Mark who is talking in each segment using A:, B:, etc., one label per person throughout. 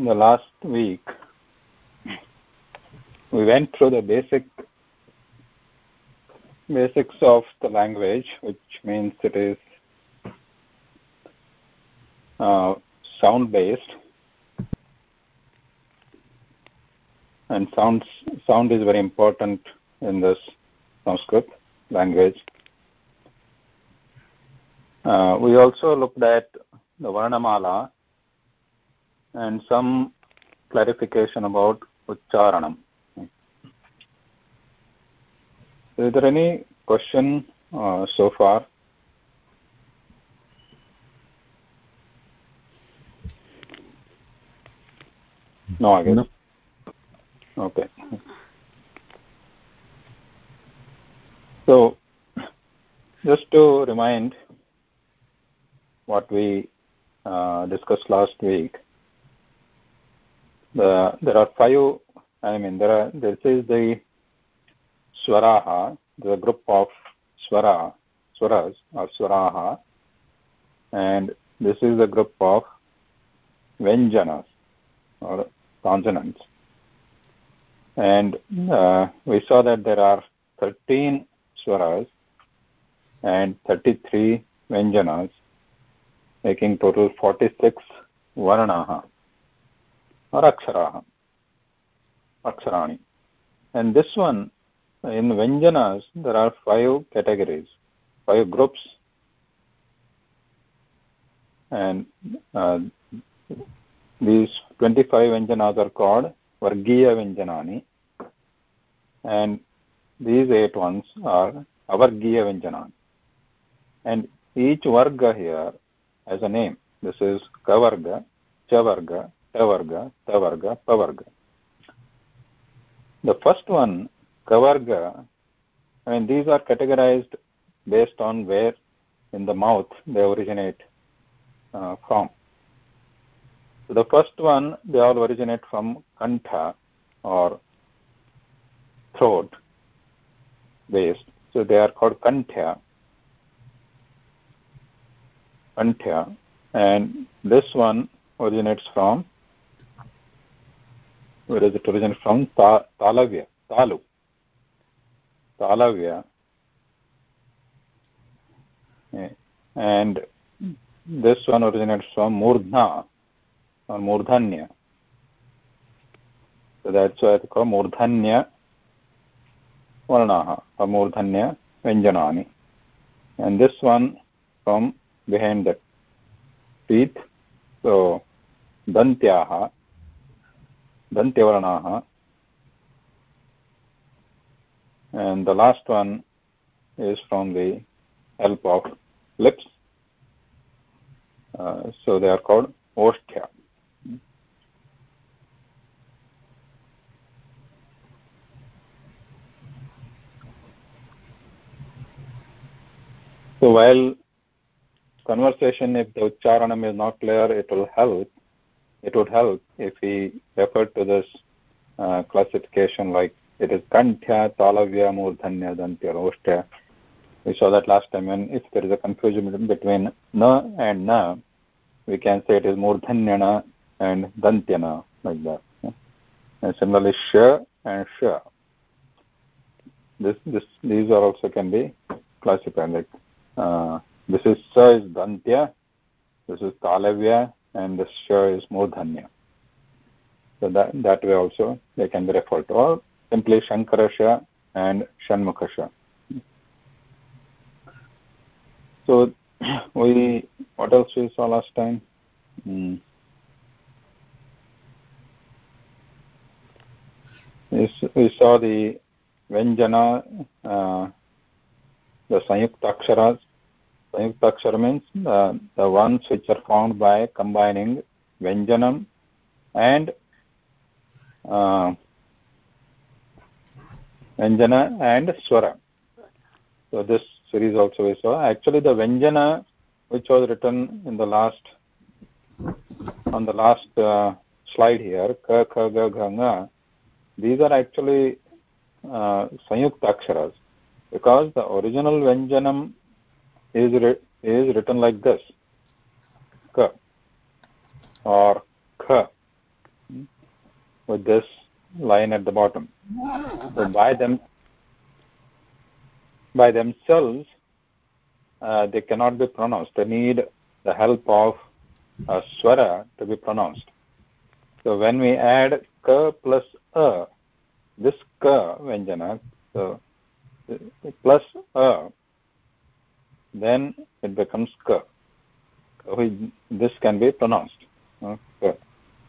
A: in the last week, we went through the basic basics of the language, which means it is uh, sound based and sounds sound is very important in this Sanskrit language. Uh, we also looked at the Varnamala and some clarification about Ucharanam. Is there any question uh, so far? No, I guess. No. Okay. So, just to remind what we uh, discussed last week, the, there are five, I mean, there are, this is the swaraha, the group of swara, swaras or swaraha, and this is the group of vyanjanas or consonants. And uh, we saw that there are 13 swaras and 33 vyanjanas, making total 46 varnaha or aksharaha, aksharani. And this one, in vyanjanas, there are five categories, five groups. And uh, these 25 vyanjanas are called Vargiya Vyanjanani and these eight ones are Avargiya Vyanjanani. And each Varga here has a name. This is Kavarga, Chavarga, Tavarga, Tavarga, Pavarga. The first one, Kavarga, I mean these are categorized based on where in the mouth they originate uh, from. So the first one, they all originate from kantha or throat based. So they are called kantha. Kantha. And this one originates from, where does it originate from? Ta, talavya, talu. Talavya. And this one originates from murdha or murdhanya. So that's why it's called murdhanya varnaha or murdhanya vyanjanani. And this one from behind the teeth, so dantyaha, dantyavarnaha. And the last one is from the help of lips. Uh, so they are called oshtya. So while conversation, if the ucharanam is not clear, it will help. It would help if we refer to this uh, classification like it is kantya, talavya, murdhanya, dantya, roshtya. We saw that last time. And if there is a confusion between na and na, we can say it is murdhanyana and dantyana, like that. And similarly, sh and sh. This, this, these are also can be classified like uh, this is sa is dantya, this is talavya, and the sha is murdhanya. So that that way also they can be referred to, or simply shankarasha and shanmukhasha. So we what else we saw last time? Hmm. We saw the Vyanjana, uh, the Sanyukta Aksharas, Sayuktakshara means uh, the ones which are formed by combining Vyanjanam and uh, Vyanjana and Swara. So this series also we saw. Actually the Vyanjana which was written in the last on the last uh, slide here, Ka, Ka, Ga, Ga, Nga, these are actually uh, Sayukta Aksharas because the original Vyanjanam is, is written like this ka or kha with this line at the bottom. So by them, by themselves, uh, they cannot be pronounced. They need the help of a swara to be pronounced. So when we add ka plus a, this ka vyanjana, so plus a, then it becomes ka. This can be pronounced. Okay.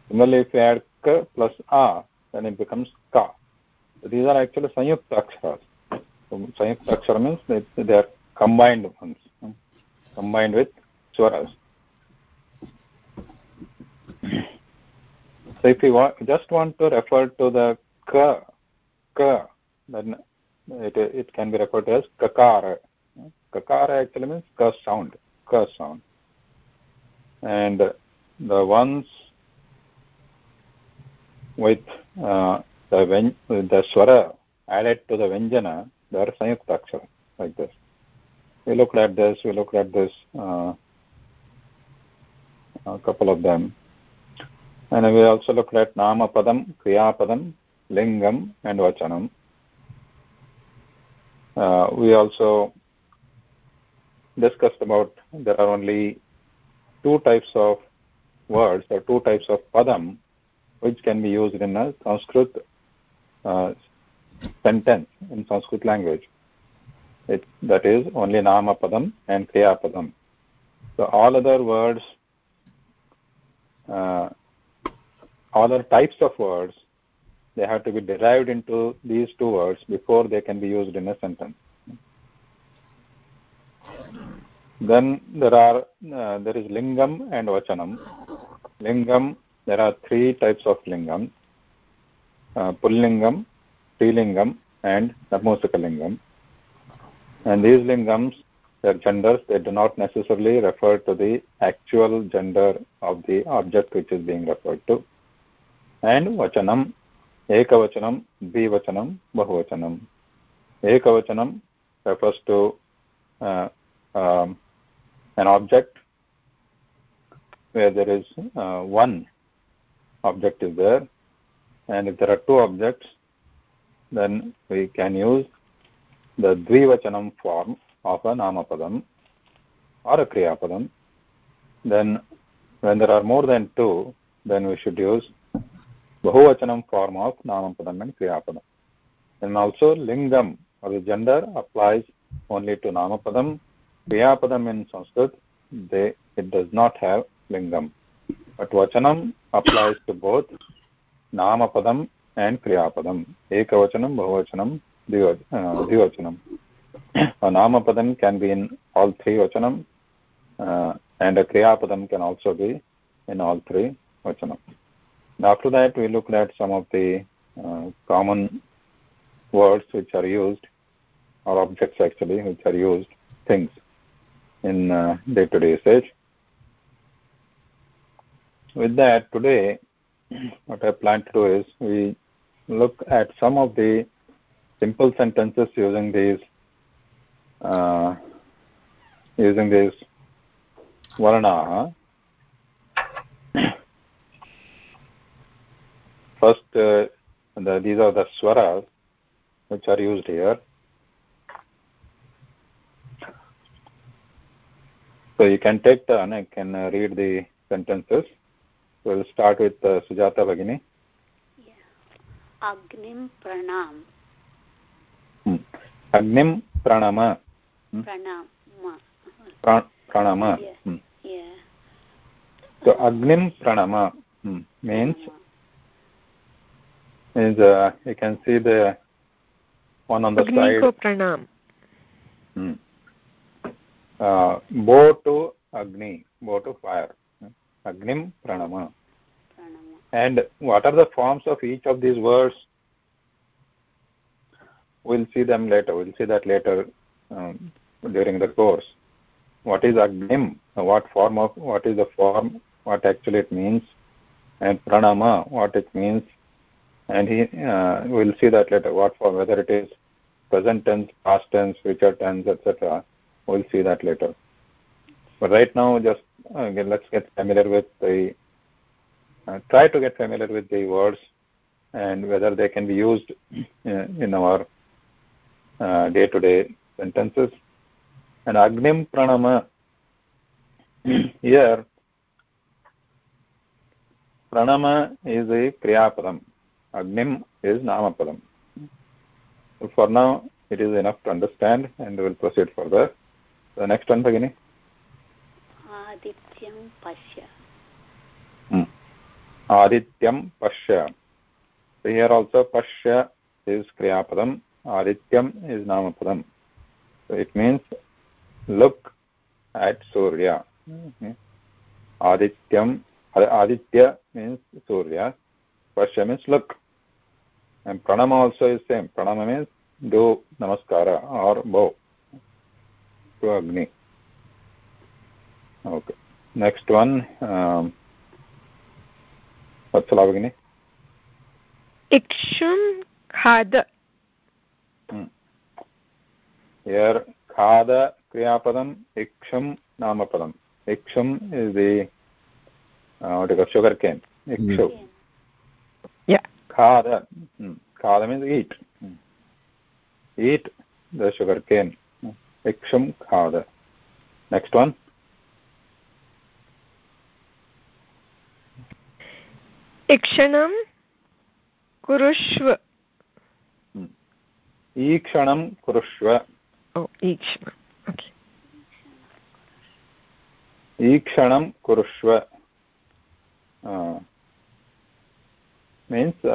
A: Similarly, if you add k plus a, then it becomes ka. These are actually sanyukta aksharas. So sanyukta akshara means they, they are combined ones, combined with swaras. So if you want, just want to refer to the ka, ka, then it, it can be referred to as kakara. Kakara actually means ka sound, ka sound. And the ones with uh, the, the swara added to the Vyanjana, they are Sanyukta Akshara, like this. We looked at this, we looked at this, uh, a couple of them. And we also looked at Nama Padam, Kriya Padam, Lingam, and Vachanam. Uh, we also discussed about there are only two types of words or two types of padam which can be used in a Sanskrit uh, sentence in Sanskrit language. It, that is only Nama Padam and Kriya Padam. So all other words, uh, all other types of words, they have to be derived into these two words before they can be used in a sentence. Then there are uh, there is lingam and vachanam. Lingam there are three types of lingam: uh, pullingam, strilingam, and lingam. And these lingams, their genders, they do not necessarily refer to the actual gender of the object which is being referred to. And vachanam, ekavachanam, dvivachanam, bahuvachanam. Ekavachanam refers to uh, um, an object where there is uh, one object is there. And if there are two objects then we can use the dvivachanam form of a namapadam or a kriyapadam. Then when there are more than two then we should use bahuvachanam form of namapadam and kriyapadam. And also lingam or the gender applies only to namapadam kriyapadam in sanskrit they it does not have lingam. But vachanam applies to both namapadam and kriyapadam. Ekavachanam bahuvachanam dvivachanam. A namapadam can be in all three vachanam uh, and a kriyapadam can also be in all three vachanam. After that we looked at some of the uh, common words which are used or objects actually which are used things in day to -day usage with that, today, what I plan to do is we look at some of the simple sentences using these uh, using these varna. First, uh, the, these are the swaras which are used here. So you can take turn, I can uh, read the sentences. We'll start with uh, Sujata Bhagini.
B: Yeah. Agnim Pranam.
A: Hmm. Agnim Pranama.
B: Hmm? Pranama.
A: Pra pranama.
B: Yeah. Hmm. yeah.
A: So Agnim Pranama hmm. means is uh, you can see the one on the
C: Agniko
A: side.
C: Pranam.
A: Hmm. Uh, bow to Agni, bow to fire. Agnim Pranama. And what are the forms of each of these words? We'll see them later. We'll see that later um, during the course. What is Agnim? What form of, what is the form, what actually it means, and Pranama, what it means. And he, uh, we'll see that later, what form, whether it is present tense, past tense, future tense, etc. We'll see that later. But right now, just again let's get familiar with the uh, try to get familiar with the words and whether they can be used in our day to day sentences. And agnim pranama here pranama is a kriyapadam. Agnim is namapadam. So for now it is enough to understand and we will proceed further next one भगिनि
B: आदित्यं पश्य
A: आदित्यं पश्य here also पश्य is क्रियापदम् आदित्यम् is नामपदम् it means look at Surya आदित्यं aditya means surya pashya means look and pranam also is same pranam means do namaskara or bow to agni okay next one um, Vatsala भगिनि
C: इक्षुं खाद
A: here khada kriyapadam iksham namapadam iksham is the uh, what you call sugar cane ikshu
B: Cane.
C: Yeah.
A: khada hmm. khada means eat hmm. eat the sugar cane iksham khad next one.
C: इक्षणं कुरुष्व
A: ईक्षणं कुरुष्व ईक्षणं कुरुष्व means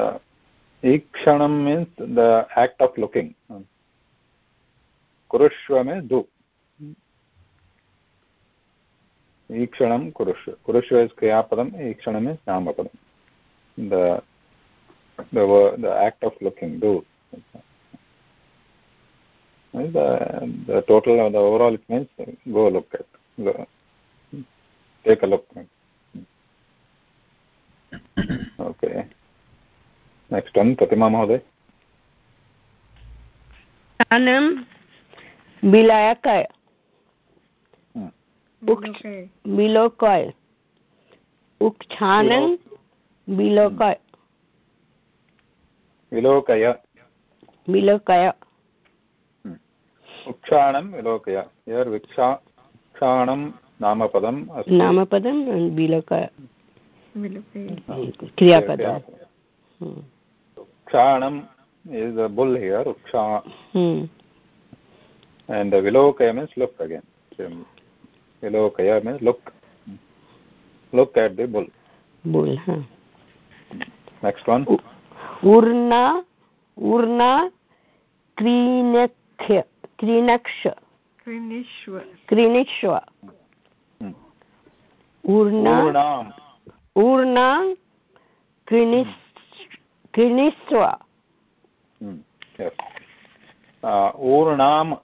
A: ईक्षणं means the act of looking कुरुष्व में दु ईक्षण कुरुष्व कुरुष्व क्रियापदम ईक्षण में नामपदम the of looking to the the total the overall it means go look at take a look okay next one Pratima
D: महोदय मिलायकय मिलोकय उक्षानन् मिलोकय
A: विलोकय
D: विलोकय
A: उक्षाणं विलोकय यर् विक्षा क्षाणं नामपदम्
D: नामपदं विलोकय क्रियापद.
A: क्षाणं is a bull here uksha
D: hmm.
A: and the vilokaya means look again Same. vilokaya means look look at the bull
D: बोल हाँ
A: next one
D: ऊर्ना ऊर्ना क्रीणक्ष्य क्रीणक्ष
C: क्रीणिष्व
D: क्रीणिष्व
A: Hmm.
D: ऊर्ना
A: urnam
D: ऊर्ना क्रीणिस् क्रीणिस्व
A: Hmm. yes uh, urnam uh,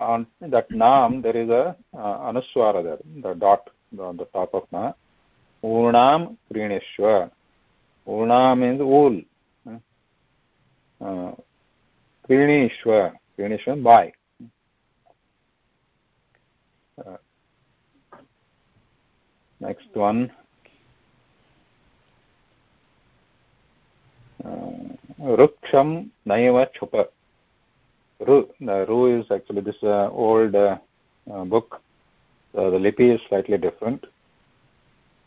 A: on that nam there is a uh, anuswara there the dot on the top of na urnam krinishva urnam means wool uh, krinishva krinishva buy uh, next one ruksham naiva chupa ru the ru is actually this uh, old uh, uh, book. The lipi is slightly different.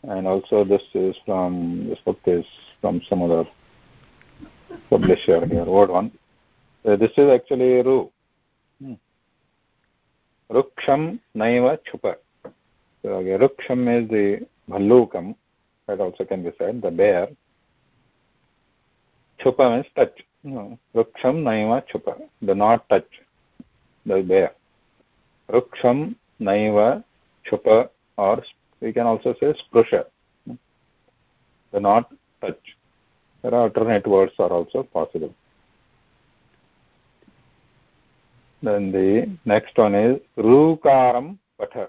A: And also this is from this book is from some other publisher here old one. This is actually ru. Hmm. ruksham naiva chupa. So okay, ruksham is the bhallukam. That also can be said the bear. Chupa means touch no. ruksham naiva chupa. Do not touch. The bear. Ruksham naiva chupa or we can also say sprusha do not touch. There are alternate words are also possible. Then the next one is rukaram patha.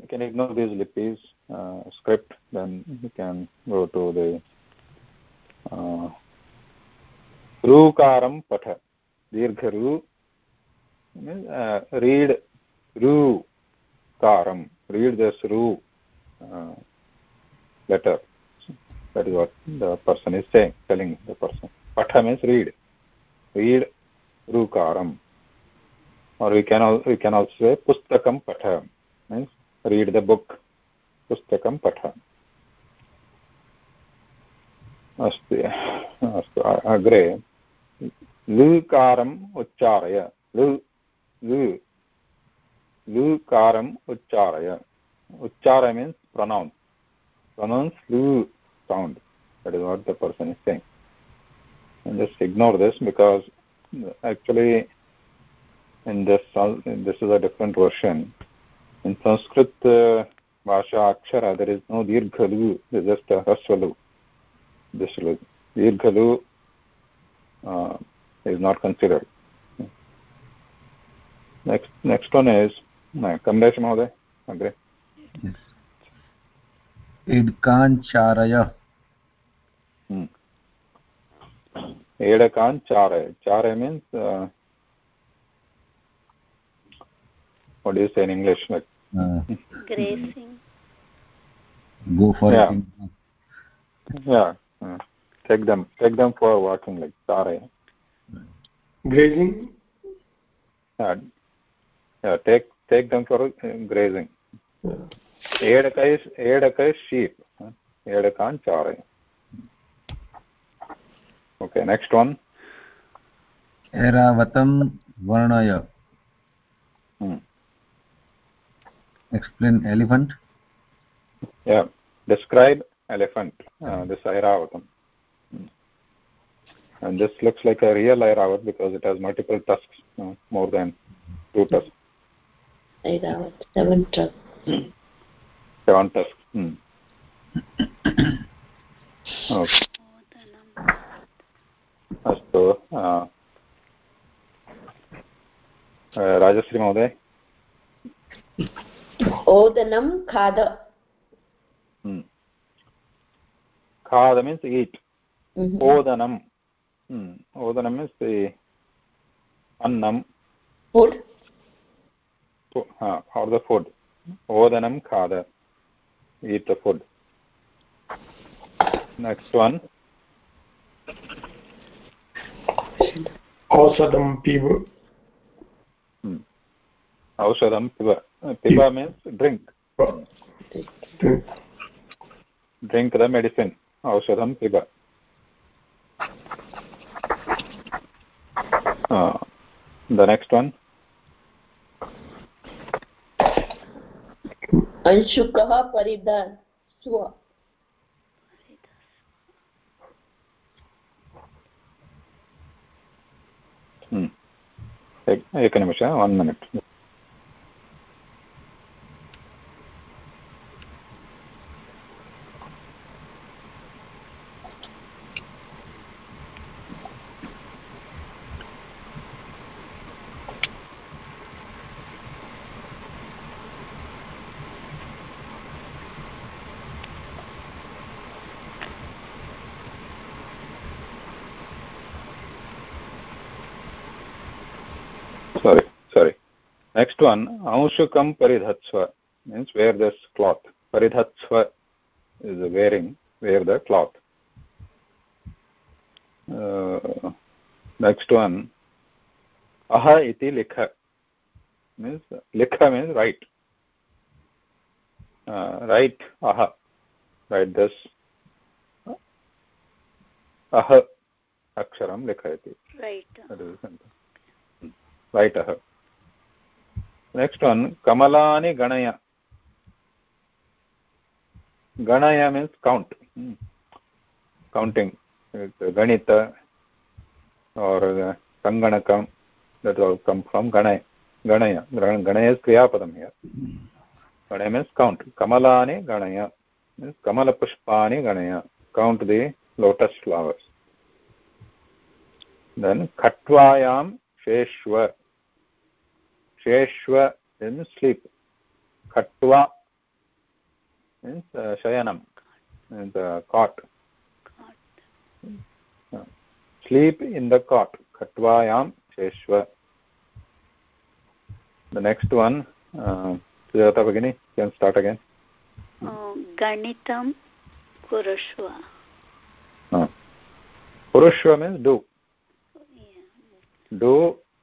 A: You can ignore these lipis uh, script then you can go to the uh, uh, read ru karam read this ru uh, letter That is what the person is saying, telling the person. Patha means read. Read Rukaram. Or we can, al- we can also say Pustakam Patha. Means read the book. Pustakam Patha. अस्ति अस्तु अ- अग्रे लृकारम् उच्चारय लृ लृ लृकारम् उच्चारय उच्चारय means pronounce pronounce lृ sound that is what the person is saying and just ignore this because actually in this this is a different version in sanskrit uh, bhasha akshara there is no dirgha lu there is just a hasva lu this lu dirgha lu uh, is not considered next next one is kamlesh mahoday agre
E: इड्काञ्चारय
A: एडकान् चारय चारय means uh, what do you say in english like
B: Gracing.
E: go for
A: Yeah.
E: it
A: yeah uh, take them take them for walking like चारय
F: grazing
A: yeah, yeah take take them for uh, grazing edaka is edaka is sheep huh? edakan charay okay next one
E: ऐरावतं वर्णय
A: hmm.
E: explain elephant
A: yeah describe elephant uh, this airavatam Hmm. and this looks like a real airavat because it has multiple tusks uh, more than two tusks
D: Airavata, seven trucks.
A: seven tusks hmm. okay
B: Odanam.
A: अस्तु अ, अ, राजश्री महोदय
D: Odanam khada.
A: Hmm. Khada means eat. Odanam. Hmm. Odanam is the annam
D: Food.
A: fo- uh, or the food. Odanam khada. Eat the food. Next one.
F: ausadam piva
A: Hmm. Aushadam piba. Uh, Piba means drink. Drink the medicine. Aushadam piba. Uh, the next one.
D: अंशुकः परिधा स्व।
A: एकनिमिष one minute next one anshukam paridhatsva means wear this cloth paridhatsva is wearing wear the cloth uh, next one aha iti likha means likha means write uh, write aha write this aha aksharam likhayati
B: Right.
A: that is the sentence right next one कमलानि गणय गणय means count counting गणित और् सङ्गणकं that com from गणय गणय गणय is क्रियापदं here गणय means count कमलानि गणय means कमलपुष्पाणि गणय count the lotus flowers then sheshva means sleep katva means uh, shayanam means uh, cot uh, sleep in the cot katvayam sheshva the next one uh, sujata bagini can start again गणितं कुरुष्व कुरुष्व
B: means
A: do do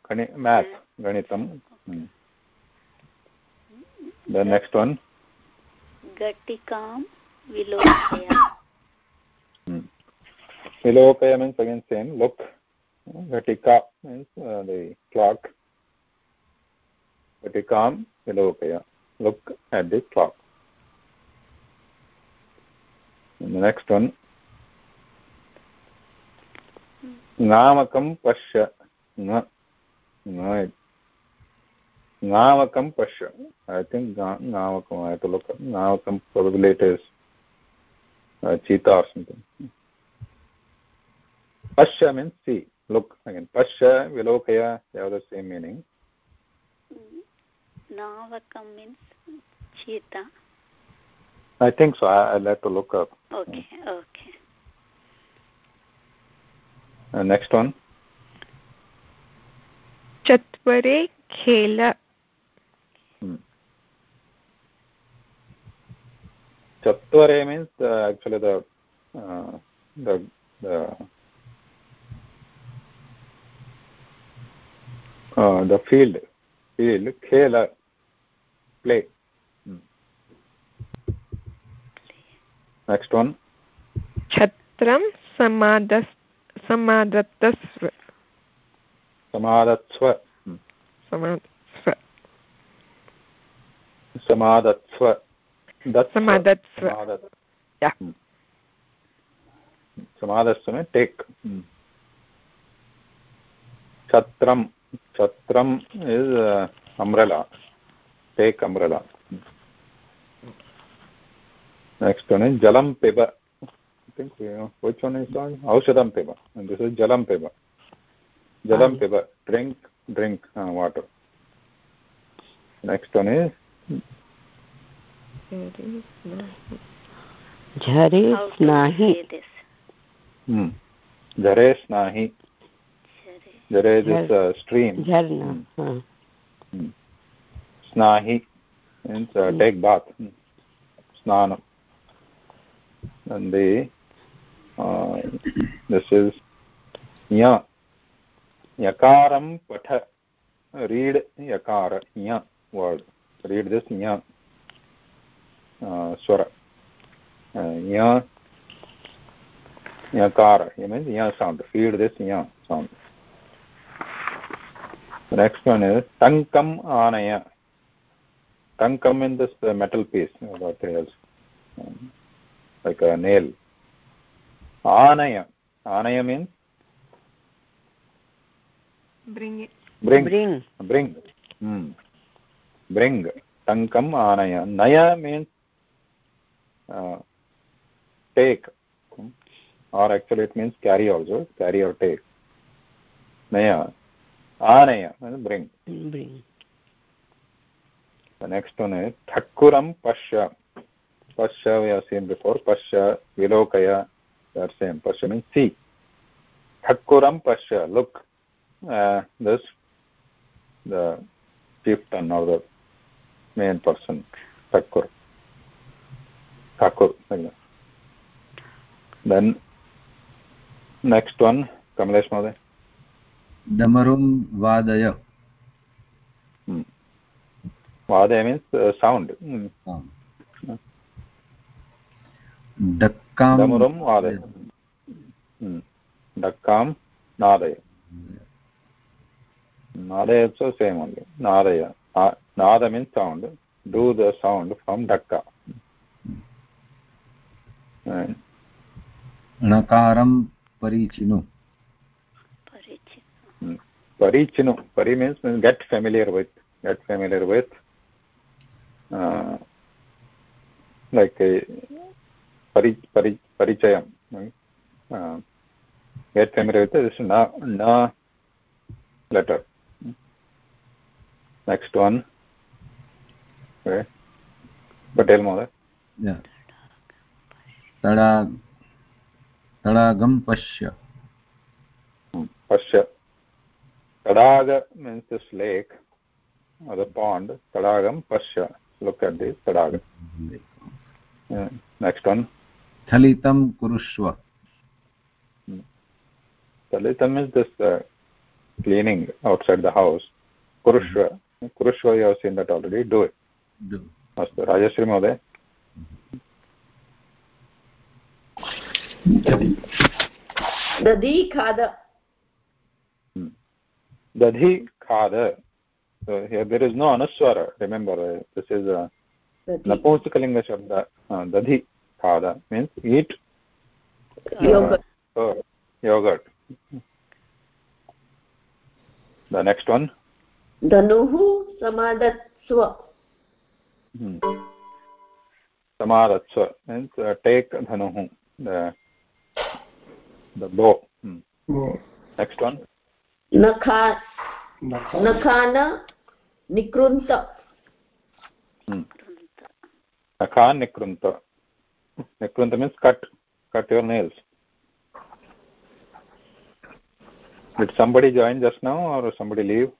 A: गणि math गणितं The next one.
B: Gatikam vilokaya.
A: Hmm. Vilokaya means again same, look. Ghatika means uh, the clock. Ghatikam vilokaya. Look at the clock. And the next one. Namakam pasya. Na. Na. Namakam pasya. I think Namakam, I have to look up. Namakam probably it is uh, cheetah or something. Pasya means see, look again. Pasya, Vilokaya, they have the same meaning.
B: Navakam means cheetah.
A: I think so. I, I'll have to look up.
B: Okay, okay.
A: Uh, next one.
C: चत्वरे खेल
A: Chatvare means uh, actually the, uh, the, the, uh, the field, field, khela, play. Hmm. Next one.
C: Chatram samadas, samadatasva.
A: Samadatsva. Hmm. Samadatsva. Samadatsva. छत्रम छत्रम is umbrella take next one is जलम पिब think औषधम पिब and जलम पिब जलम पिब drink drink water next
G: झरे स्नाहि
B: झरे
A: स्नाहि झरे दिस् स्ट्रीम्
G: झरना
A: स्नाहि means uh, take bath snanam and the uh, this is ya yakaram patha read yakara ya word read this ya Uh, swara. Uh, ya. Yakara. It means ya sound. Feed this ya sound. The next one is tankam anaya. Tankam in this uh, metal piece, you know, what it is, um, like a nail. Anaya. Anaya means
C: bring it
A: bring.
G: bring
A: Bring. Hmm. Bring. Tankam anaya. Naya means uh, take. Or actually it means carry also. Carry or take. Naya. Anaya means bring.
G: bring
A: The next one is Thakuram Pasha. Pasha we have seen before. Pasha, Vilokaya, are same. Pasha means see. Thakuram Pasha, look. Uh, this, the chieftain or the main person, Thakur. Thakur. Then, next one, Kamalesh Mother.
E: डमरुं वादय
A: Vade means uh, sound. Hmm.
E: डक्कां
A: Damuram Vade. Hmm. Dakkam Nadaya. Nadaya also same only. Nadaya. Nada means sound. Do the sound from Dakka.
E: णकारं परिचिनु
A: परिचिनु परि means get familiar with get familiar with like परि परि परिचयं get familiar with is न letter. Next one. Okay. Patel
E: तडा तडागं पश्य
A: Pasya. Tadaga means this lake or the pond. Tadagam Pasya. Look at this Tadaga. Yeah. Next one.
E: स्खलितं कुरुष्व
A: Talitam is this uh, cleaning outside the house. Kurushva. Kurushva, you have seen that already. Do it.
E: do
A: अस्तु राजश्री महोदय
D: दधि खाद.
A: So here there is no anuswara. Remember, uh, this is a
D: दधि
A: Napumsakalinga Shabda. Uh, dadhi khada means eat
D: Yogurt.
A: uh, yogurt. The next one.
D: धनुः समादत्स्व
A: Hmm. Means uh, take dhanuhu, the, the bow. Hmm.
F: Mm.
A: Next one.
F: Nakha,
D: nakhana nikrunta.
A: Hmm. Nakha nikrunta. Nikrunta means cut, cut your nails. Did somebody join just now or somebody leave?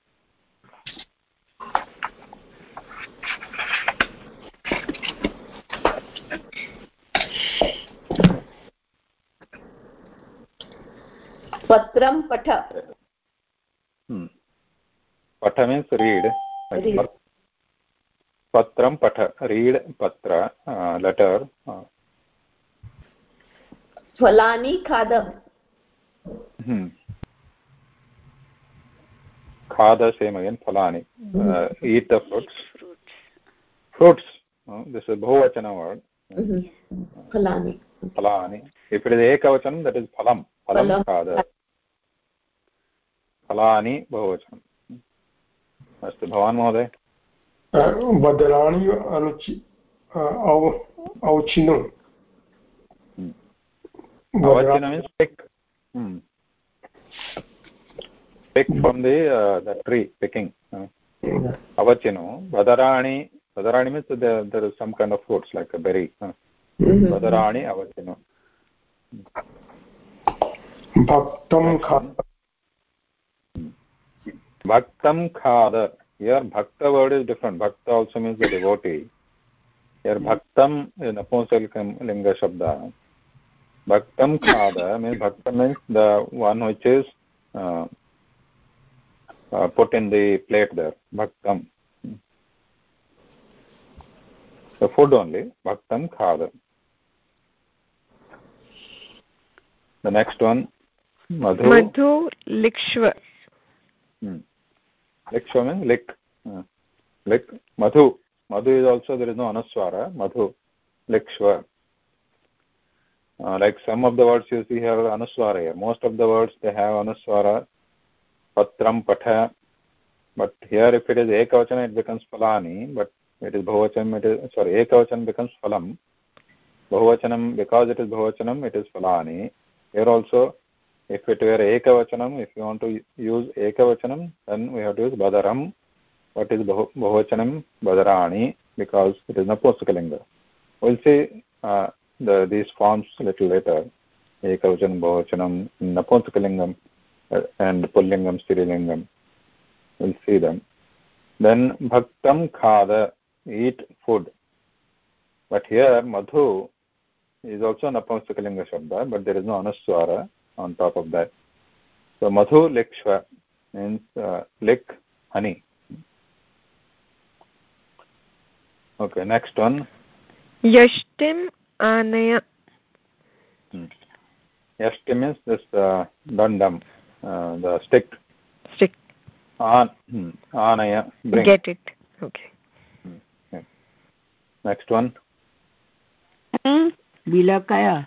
D: पत्रं पठ।
A: हम्म। पठ
D: means
A: read पत्रं पठ। Read पत्र uh, letter uh.
D: फलानि
A: hmm. खाद खाद same again फलानि। Eat the fruits
B: fruits
A: this is
D: बहुवचन
A: वर्ड् हम्म। uh, फलानि। फलानि। एकवचनं दट् इस् फलं
D: फलं
A: खाद। फलानि बहुवचनम् अस्तु भवान् महोदय।
F: बदलानि अनुचि
A: औचिनम् ट्री अवचिनु बदराणि बदराणि means there some kind of fruits like बेरि बदराणि अवचिनु
F: भक्तं खा
A: Bhaktam khada. Here bhakta word is different. Bhakta also means the devotee. Here bhaktam is Napunsakalinga Shabda. Bhaktam khada means bhakta means the one which is uh, uh, put in the plate there. Bhaktam. The food only. Bhaktam khada. The next one. Madhu.
C: madhu likshva
A: Hmm. Uh. Uh, here if it is ekavachana it becomes phalani. But it is bahuvachanam, it is, sorry, ekavachanam becomes phalam. Bahuvachanam, because it is bahuvachanam, it is phalani. Here also if it were ekavachanam if you want to use ekavachanam then we have to use badaram what is bahuvachanam badarani because it is napusakalinga we'll see uh, the these forms little later ekavachanam bahuvachanam napusakalingam uh, and pullingam strilingam we'll see them then bhaktam khada eat food but here madhu is also napusakalinga shabda but there is no anuswara on top of that. So Madhu lekshva means uh, lick honey. Okay, next one.
C: Yashtim Anaya.
A: Hmm. Yashtim is this uh, dandam, uh, the stick.
C: Stick.
A: An, hmm, anaya. Bring.
C: Get it. Okay.
A: Hmm, okay. Next one. Hmm, Bilakaya.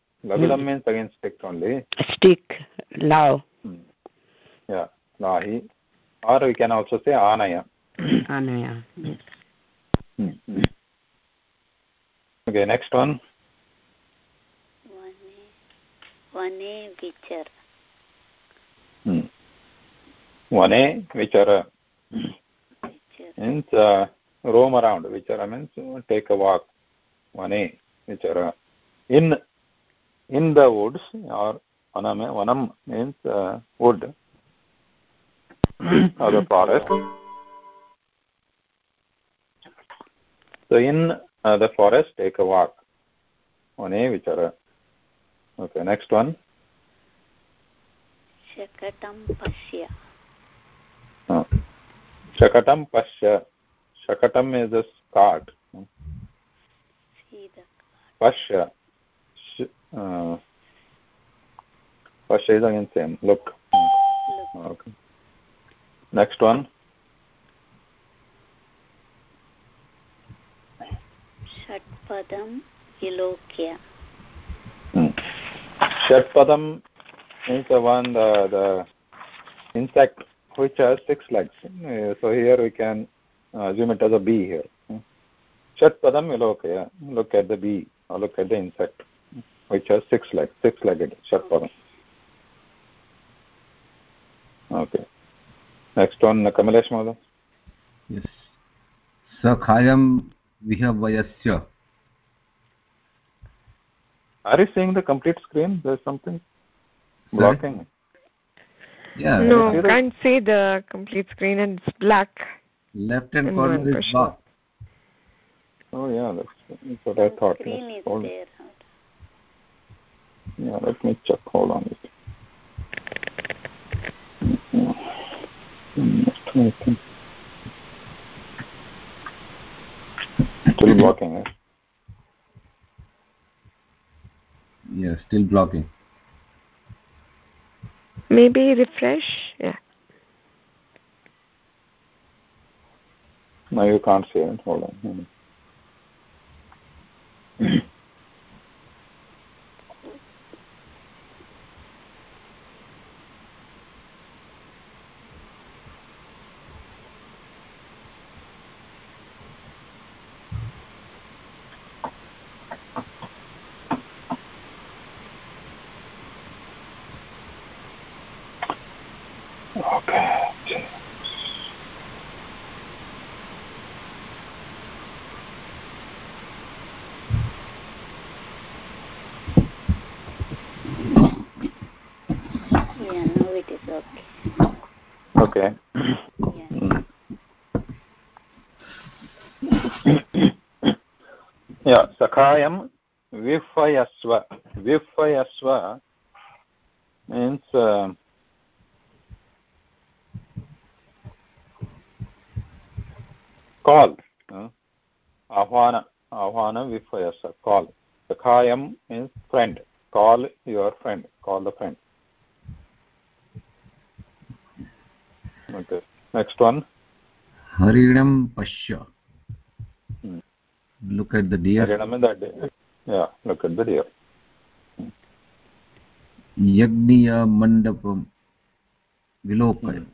G: लगुडं
A: means again stick only
G: लाओ
A: Hmm. yeah lahi or we can also say anaya
G: आनया
A: Hmm. okay next one
B: वने वने विचर
A: Vane vichara
B: Vichara.
A: means uh, roam around. Vichara means uh, take a walk. Vane vichara. In in the woods or vanam, vanam means uh, wood or the forest. So in uh, the forest, take a walk. Vane vichara. Okay, next one.
B: Shakatam Pashya.
A: Uh, Shakatam pasya. Shakatam is a cart.
B: See the
A: Pasya. Sh- uh, is again same. Look.
B: look.
A: Okay. Next one.
B: Shatpadam Vilokya.
A: Hmm. Shatpadam is the one, the, the insect which has six legs. Uh, So here we can uh, assume it as a bee here. Hmm. Shatpadam vilokya. Look at the bee or look at the insect which has six legs, six-legged Shatpadam. Okay. Next one, Kamalesh Madhav.
E: yes sakhayam vihavayasya
A: Are you seeing the complete screen? There's something
E: Sorry?
A: blocking.
E: yeah
C: No,
A: see the-
C: can't see the complete screen and it's black.
E: left hand corner is
C: question.
E: blocked
A: Oh yeah, that's, that's what I thought.
B: Screen is
A: hold-
B: there.
A: Yeah, let me check. Hold on. It. Still blocking, eh?
E: yeah still blocking
C: Maybe refresh. Yeah.
A: No, you can't see it. Hold on. Hmm. Okay.
B: Yeah, now it is okay.
A: Okay.
B: Yeah.
A: yeah, Sakhayam Vifayasva. Vifayasva means uh, call. Uh, ahvana. Ahvana Vifayasva. Call. Sakhayam means friend. Call your friend. Call the friend. Okay. Next one.
E: harinam pashya
A: Hmm.
E: look at the deer
A: Harinam is that. Yeah, look at deer.
E: yagniya mandapam vilokaya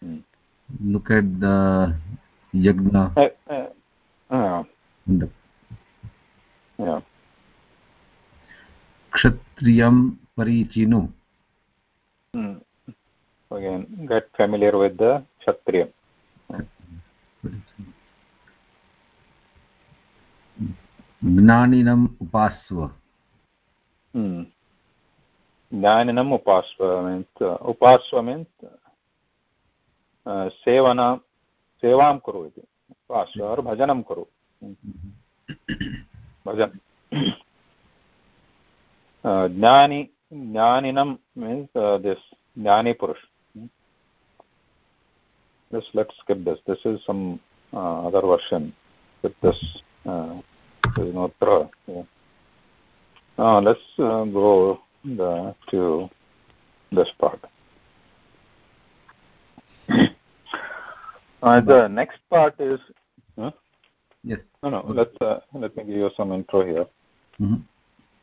A: Hmm.
E: look at the yagna
A: Uh, uh, uh,
E: mandap
A: yeah.
E: kshatriyam parichinu
A: Hmm. Again, get familiar with the Kshatriya.
E: ज्ञानिनम् उपास्व।
A: hmm. ज्ञानिनम् उपास्व means उपास्व means uh, सेवना सेवां कुरु इति। उपास्व भजनं कुरु। भजन्। uh, ज्ञानि ज्ञानिनं मीन्स् दिस् uh, ज्ञानीपुरुष This, let's skip this. This is some uh, other version with this uh, is no tra. Yeah. Now let's uh, go the, to this part. uh, the next part is huh?
E: yes
A: no no. Let's uh, let me give you some intro here.
E: Mhm.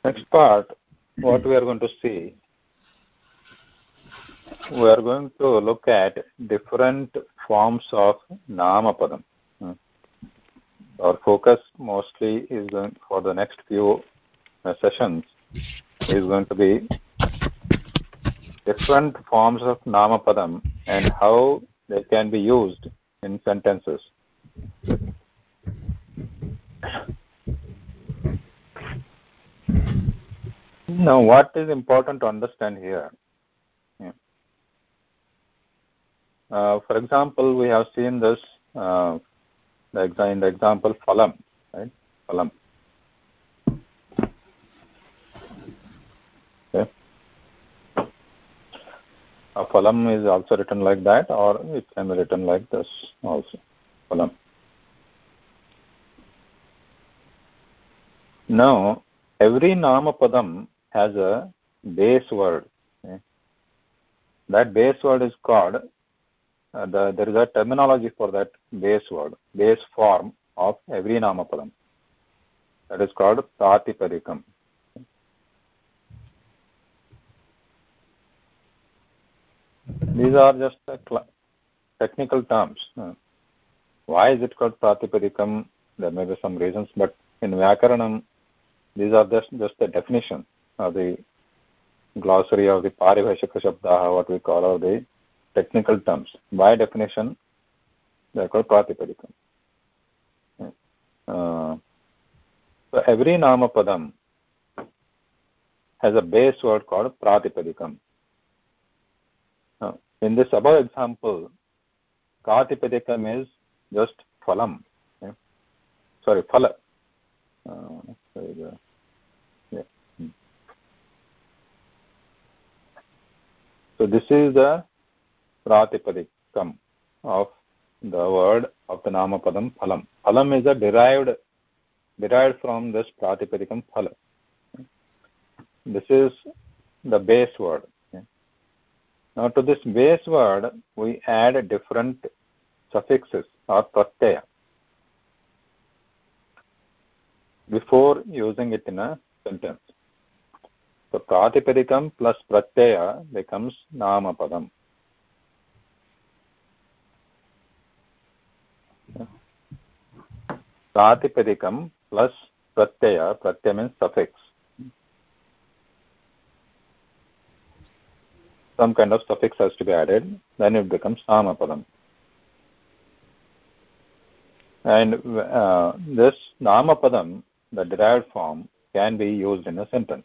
A: Next part, what we are going to see, we are going to look at different forms of namapadam. Our focus mostly is going for the next few uh, sessions is going to be different forms of namapadam and how they can be used in sentences. Now, what is important to understand here? Yeah. Uh, for example, we have seen this uh, the in the example phalam, right? Phalam. Okay. A phalam is also written like that, or it can be written like this also. Phalam. Now, every namapadam has a base word. Okay? That base word is called, the, there is a terminology for that base word, base form of every namapadam. That is called pratipadikam. These are just uh, technical terms. Uh, why is it called pratipadikam? There may be some reasons, but in Vyakaranam, these are just, just the definition of the glossary of the paribhashika shabdaha, what we call are the technical terms. By definition, they are called pratipadikam. Uh, so every namapadam has a base word called pratipadikam. Now, in this above example, pratipadikam is just phalam. Sorry, phala. Uh, sorry. Hmm. So this is the pratipadikam of the word of the namapadam phalam. Phalam is a derived derived from this pratipadikam phala. This is the base word. Now to this base word we add different suffixes or pratyaya before using it in a sentence. So pratipadikam plus pratyaya becomes namapadam. Pratipadikam plus pratyaya, pratyaya means suffix. Some kind of suffix has to be added, then it becomes namapadam. And uh, this namapadam, the derived form, can be used in a sentence.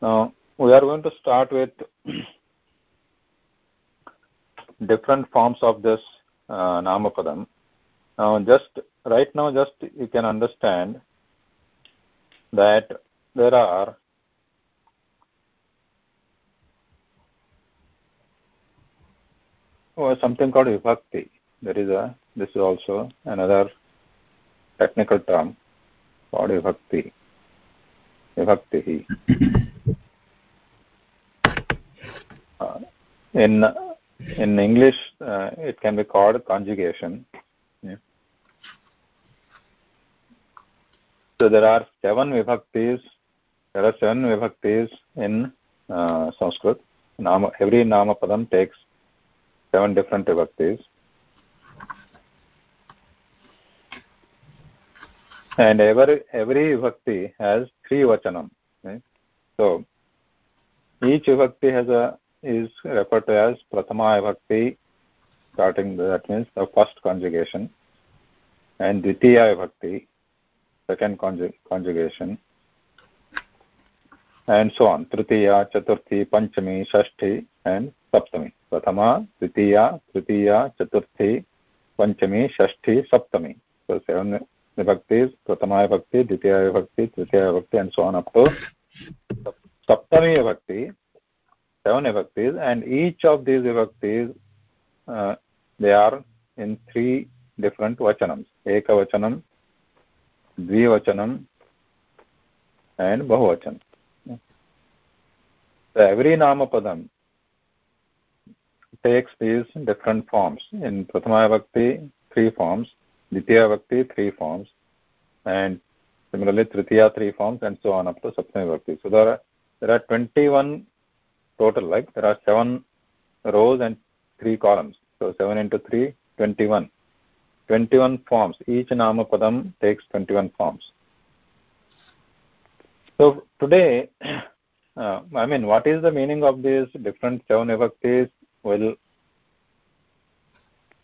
A: Now, we are going to start with different forms of this uh, namapadam. Now, just right now, just you can understand that there are oh, something called vibhakti. There is a this is also another technical term called vibhakti. Vibhakti. Uh, in in English, uh, it can be called conjugation. So there are seven vibhaktis. There are seven vibhaktis in uh, Sanskrit. Nama, every nama padam takes seven different vibhaktis. And every every vibhakti has three vachanam. Right? So each vibhakti has a is referred to as prathama vibhakti, starting that means the first conjugation, and ditiya vibhakti, second conjug- conjugation, and so on. Tritiya, Chaturthi, Panchami, Shashti, and Saptami. Prathama, Ditiya, Tritiya, Chaturthi, Panchami, Shashti, Saptami. So seven vibhaktis, Prathama vibhakti, Ditiya vibhakti, Tritiya vibhakti, and so on up to Saptami vibhakti, seven vibhaktis, and each of these vibhaktis, uh, they are in three different vachanams. Eka vachanam, द्विवचनम and बहुवचन. Every नाम पदम takes these different forms in प्रथम विभक्ति three forms द्वितीय विभक्ति three forms and similarly तृतीय three forms and so on up to सप्तम विभक्ति so there are twenty one total like there are seven rows and three columns so seven into three twenty one 21 forms. Each Namapadam takes 21 forms. So today, uh, I mean, what is the meaning of these different seven vibhaktis? We'll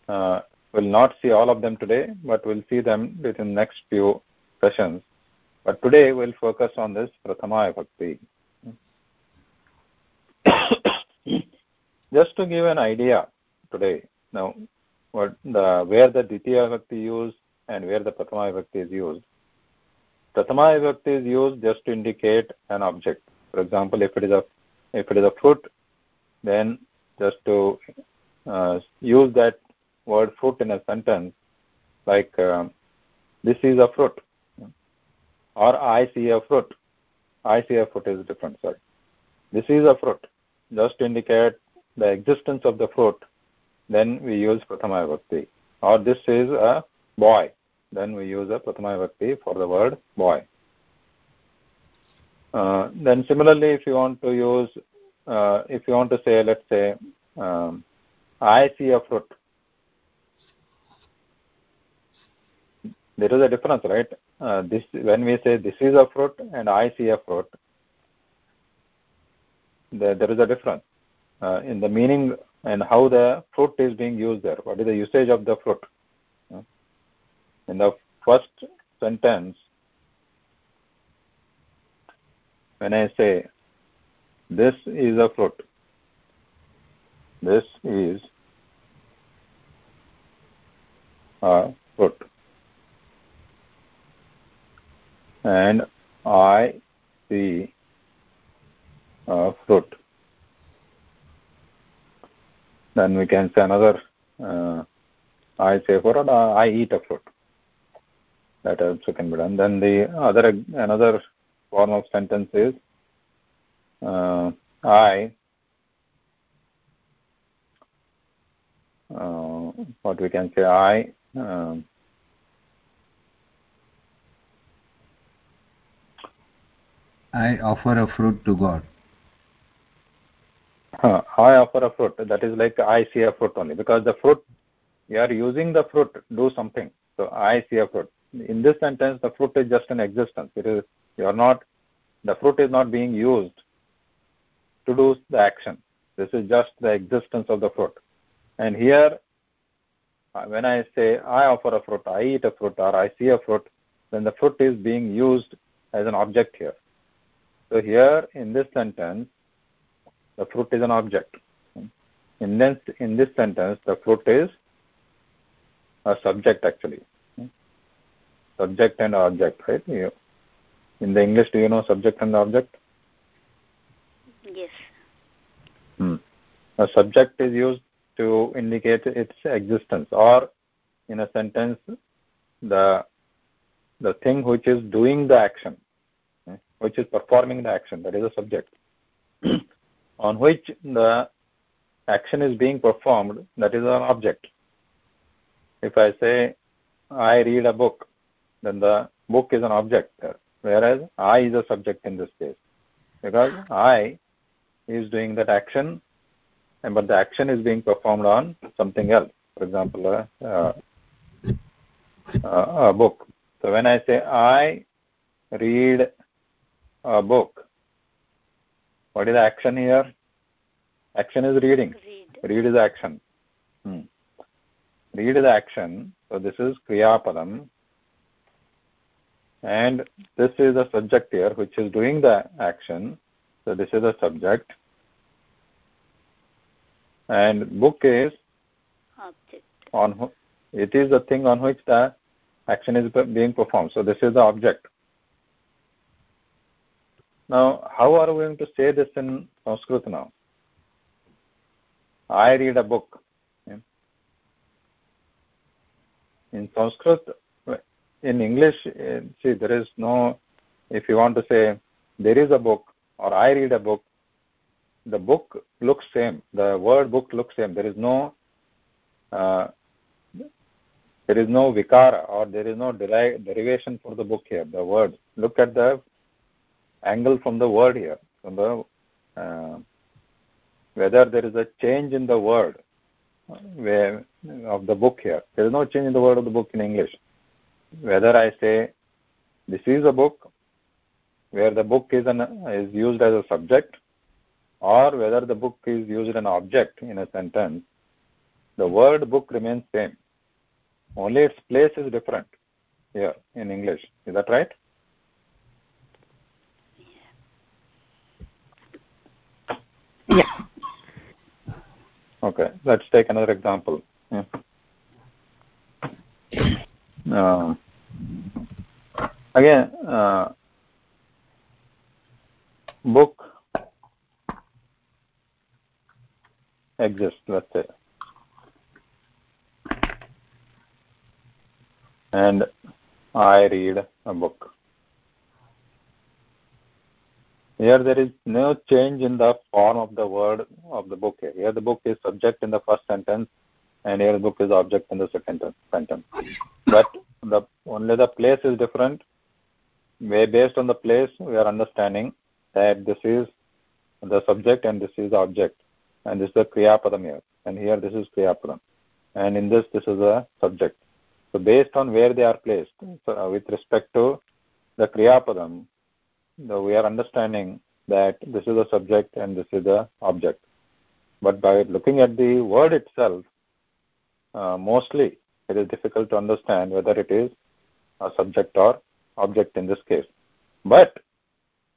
A: uh, we'll not see all of them today, but we'll see them within the next few sessions. But today we'll focus on this Prathama Bhakti. Just to give an idea today, now what the where the Ditya Bhakti used and where the Prathama Bhakti is used. Prathama Bhakti is used just to indicate an object. For example, if it is a if it is a fruit, then just to uh, use that word fruit in a sentence, like uh, this is a fruit, or I see a fruit. I see a fruit is different. Sorry, this is a fruit. Just to indicate the existence of the fruit, then we use Prathama Bhakti. Or this is a boy, then we use a Prathama Bhakti for the word boy. Uh, then similarly, if you want to use, uh, if you want to say, let's say, um, I see a fruit. There is a difference, right? Uh, this when we say this is a fruit and I see a fruit, there, there is a difference uh, in the meaning and how the fruit is being used there. What is the usage of the fruit? In the first sentence, when I say this is a fruit, this is a fruit, and I see a fruit. Then we can say another uh, I say fruit or I eat a fruit. That also can be done. Then the other another form of sentence is uh, I uh, what we can say I um,
E: I offer a fruit to God.
A: Uh, I offer a fruit. That is like I see a fruit only because the fruit you are using the fruit do something. So I see a fruit. In this sentence, the fruit is just an existence. It is you are not the fruit is not being used to do the action. This is just the existence of the fruit. And here, uh, when I say I offer a fruit, I eat a fruit, or I see a fruit, then the fruit is being used as an object here. So here in this sentence, the fruit is an object. In this, in this sentence, the fruit is a subject actually. Subject and object, right? You, in the English, do you know subject and object?
B: Yes.
A: Hmm. A subject is used to indicate its existence, or in a sentence, the the thing which is doing the action, which is performing the action, that is a subject, on which the action is being performed, that is an object. If I say I read a book, then the book is an object whereas I is a subject in this case, because I is doing that action, and but the action is being performed on something else. For example, a, uh, a book. So when I say I read a book, what is the action here? Action is reading.
B: Read.
A: Read is action. Hmm. Read is action. So this is Kriyapadam. And this is the subject here which is doing the action. So this is the subject. And book is
B: Object.
A: on it is the thing on which the action is being performed. So this is the object. Now, how are we going to say this in Sanskrit now? I read a book. In Sanskrit, in English, eh, see, there is no, if you want to say, there is a book or I read a book, the book looks same. The word book looks same. There is no, uh, there is no vikara or there is no deri- derivation for the book here. The word. Look at the angle from the word here, from the uh, whether there is a change in the word uh, where, of the book here. There is no change in the word of the book in English. Whether I say this is a book, where the book is an is used as a subject, or whether the book is used as an object in a sentence, the word book remains same only its place is different here in english is that right
C: Yeah.
A: okay let's take another example yeah. uh, again uh, book exists let's say and i read a book here there is no change in the form of the word of the book here. The book is subject in the first sentence and here the book is object in the second sentence. But the only the place is different. Based on the place we are understanding that this is the subject and this is the object and this is the kriya padam here and here this is kriya padam and in this this is the subject. So based on where they are placed so, uh, with respect to the kriya the, we are understanding that this is a subject and this is the object. But by looking at the word itself, uh, mostly it is difficult to understand whether it is a subject or object in this case. But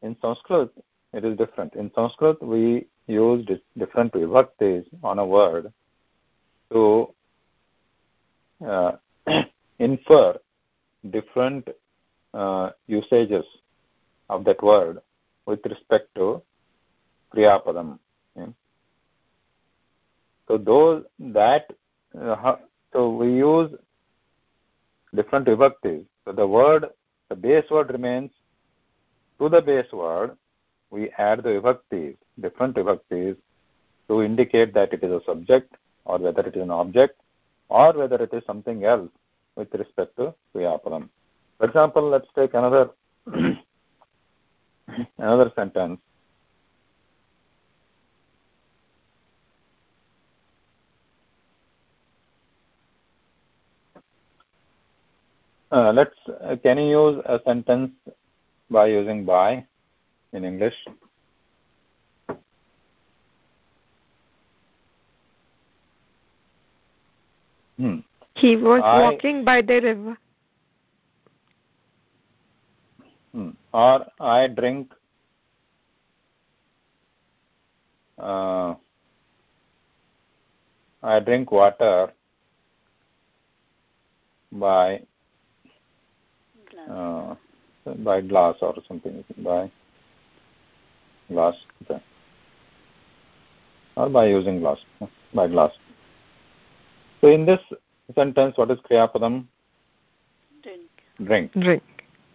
A: in Sanskrit, it is different. In Sanskrit, we use different vibhaktis on a word to uh, infer different uh, usages of that word with respect to kriyapadam. So those that uh, so we use different vibhaktis. So the word, the base word remains. To the base word, we add the vibhaktis, different vibhaktis, to indicate that it is a subject or whether it is an object or whether it is something else with respect to kriyapadam. For example, let's take another another sentence uh, let's uh, can you use a sentence by using by in english hmm.
C: He was
A: I-
C: walking by the river.
A: Hmm. or I drink uh, I drink water by
B: Glass.
A: uh, by glass or something by glass okay. or by using glass by glass. So in this sentence, what is kriyapadam?
B: Drink.
A: Drink.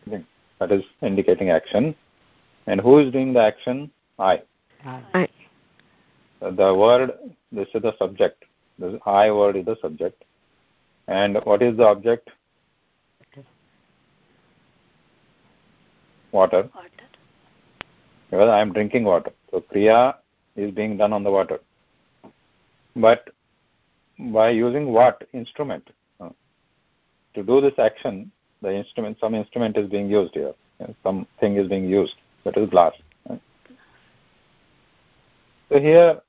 C: Drink.
A: That is indicating action. And who is doing the action? I.
C: I.
A: The word, this is the subject. The I word is the subject. And what is the object? Water.
B: Water.
A: Because I am drinking water. So Kriya is being done on the water. But by using what? Instrument. Uh, To do this action, the instrument, some instrument is being used here. Something is being used. That is glass. So here,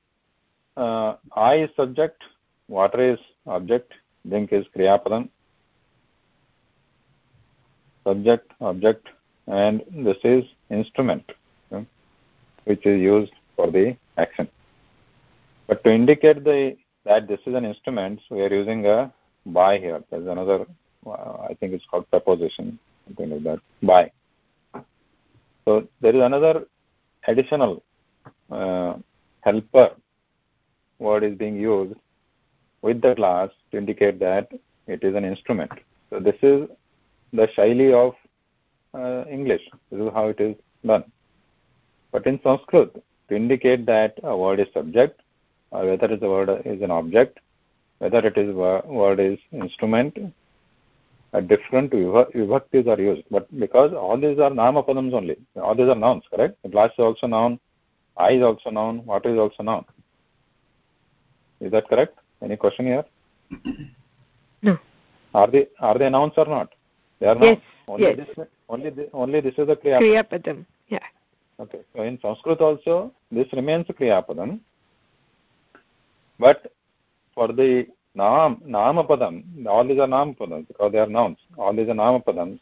A: uh, I is subject, water is object, drink is kriyapadam, subject, object, and this is instrument, okay, which is used for the action. But to indicate the that this is an instrument, so we are using a by here. There's another, I think it's called preposition, something like that, by. So there is another additional uh, helper word is being used with the glass to indicate that it is an instrument. So this is the shaili of uh, English. This is how it is done. But in Sanskrit, to indicate that a word is subject, or whether it's a word is an object, whether it is word is instrument, a different vibha- vibhaktis are used. But because all these are namapadams only, all these are nouns, correct? Glass is also noun, eye is also noun, water is also noun. Is that correct? Any question here?
C: No.
A: Are they are they nouns or not? They are
C: Yes,
A: nouns. Only
C: yes.
A: this only this, only this is a kriya.
C: Kriyapadam. Yeah.
A: Okay. So in Sanskrit also this remains a kriyapadam. But for the Nam, Namapadam, all these are Namapadams because they are nouns. All these are Namapadams.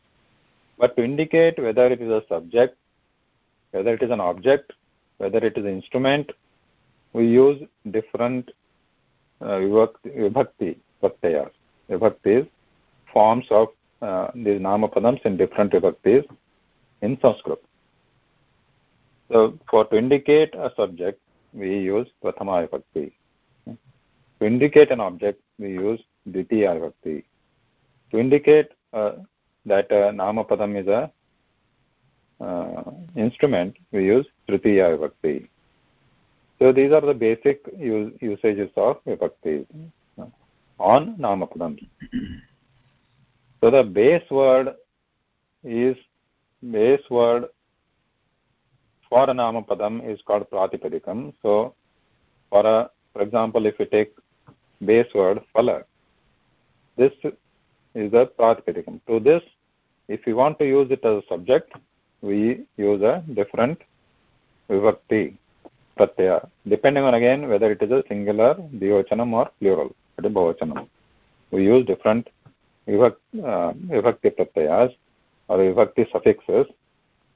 A: But to indicate whether it is a subject, whether it is an object, whether it is an instrument, we use different uh, vibhakti, pratyayas. Vibhaktis, forms of uh, these Namapadams in different vibhaktis in Sanskrit. So for to indicate a subject, we use Prathama vibhakti. To indicate an object, we use Dvitiya vibhakti. To indicate uh, that uh, Namapadam is a uh, instrument, we use Tritiya vibhakti. So these are the basic use, usages of vibhakti on Namapadam. So the base word is base word for a Namapadam is called Pratipadikam. So for a for example, if we take base word Phala, this is the Pratipadikam. To this, if we want to use it as a subject, we use a different vibhakti pratyaya, depending on again whether it is a singular, dvivachanam or plural, it is bahuvachanam. We use different uh, vibhakti pratyayas or vibhakti suffixes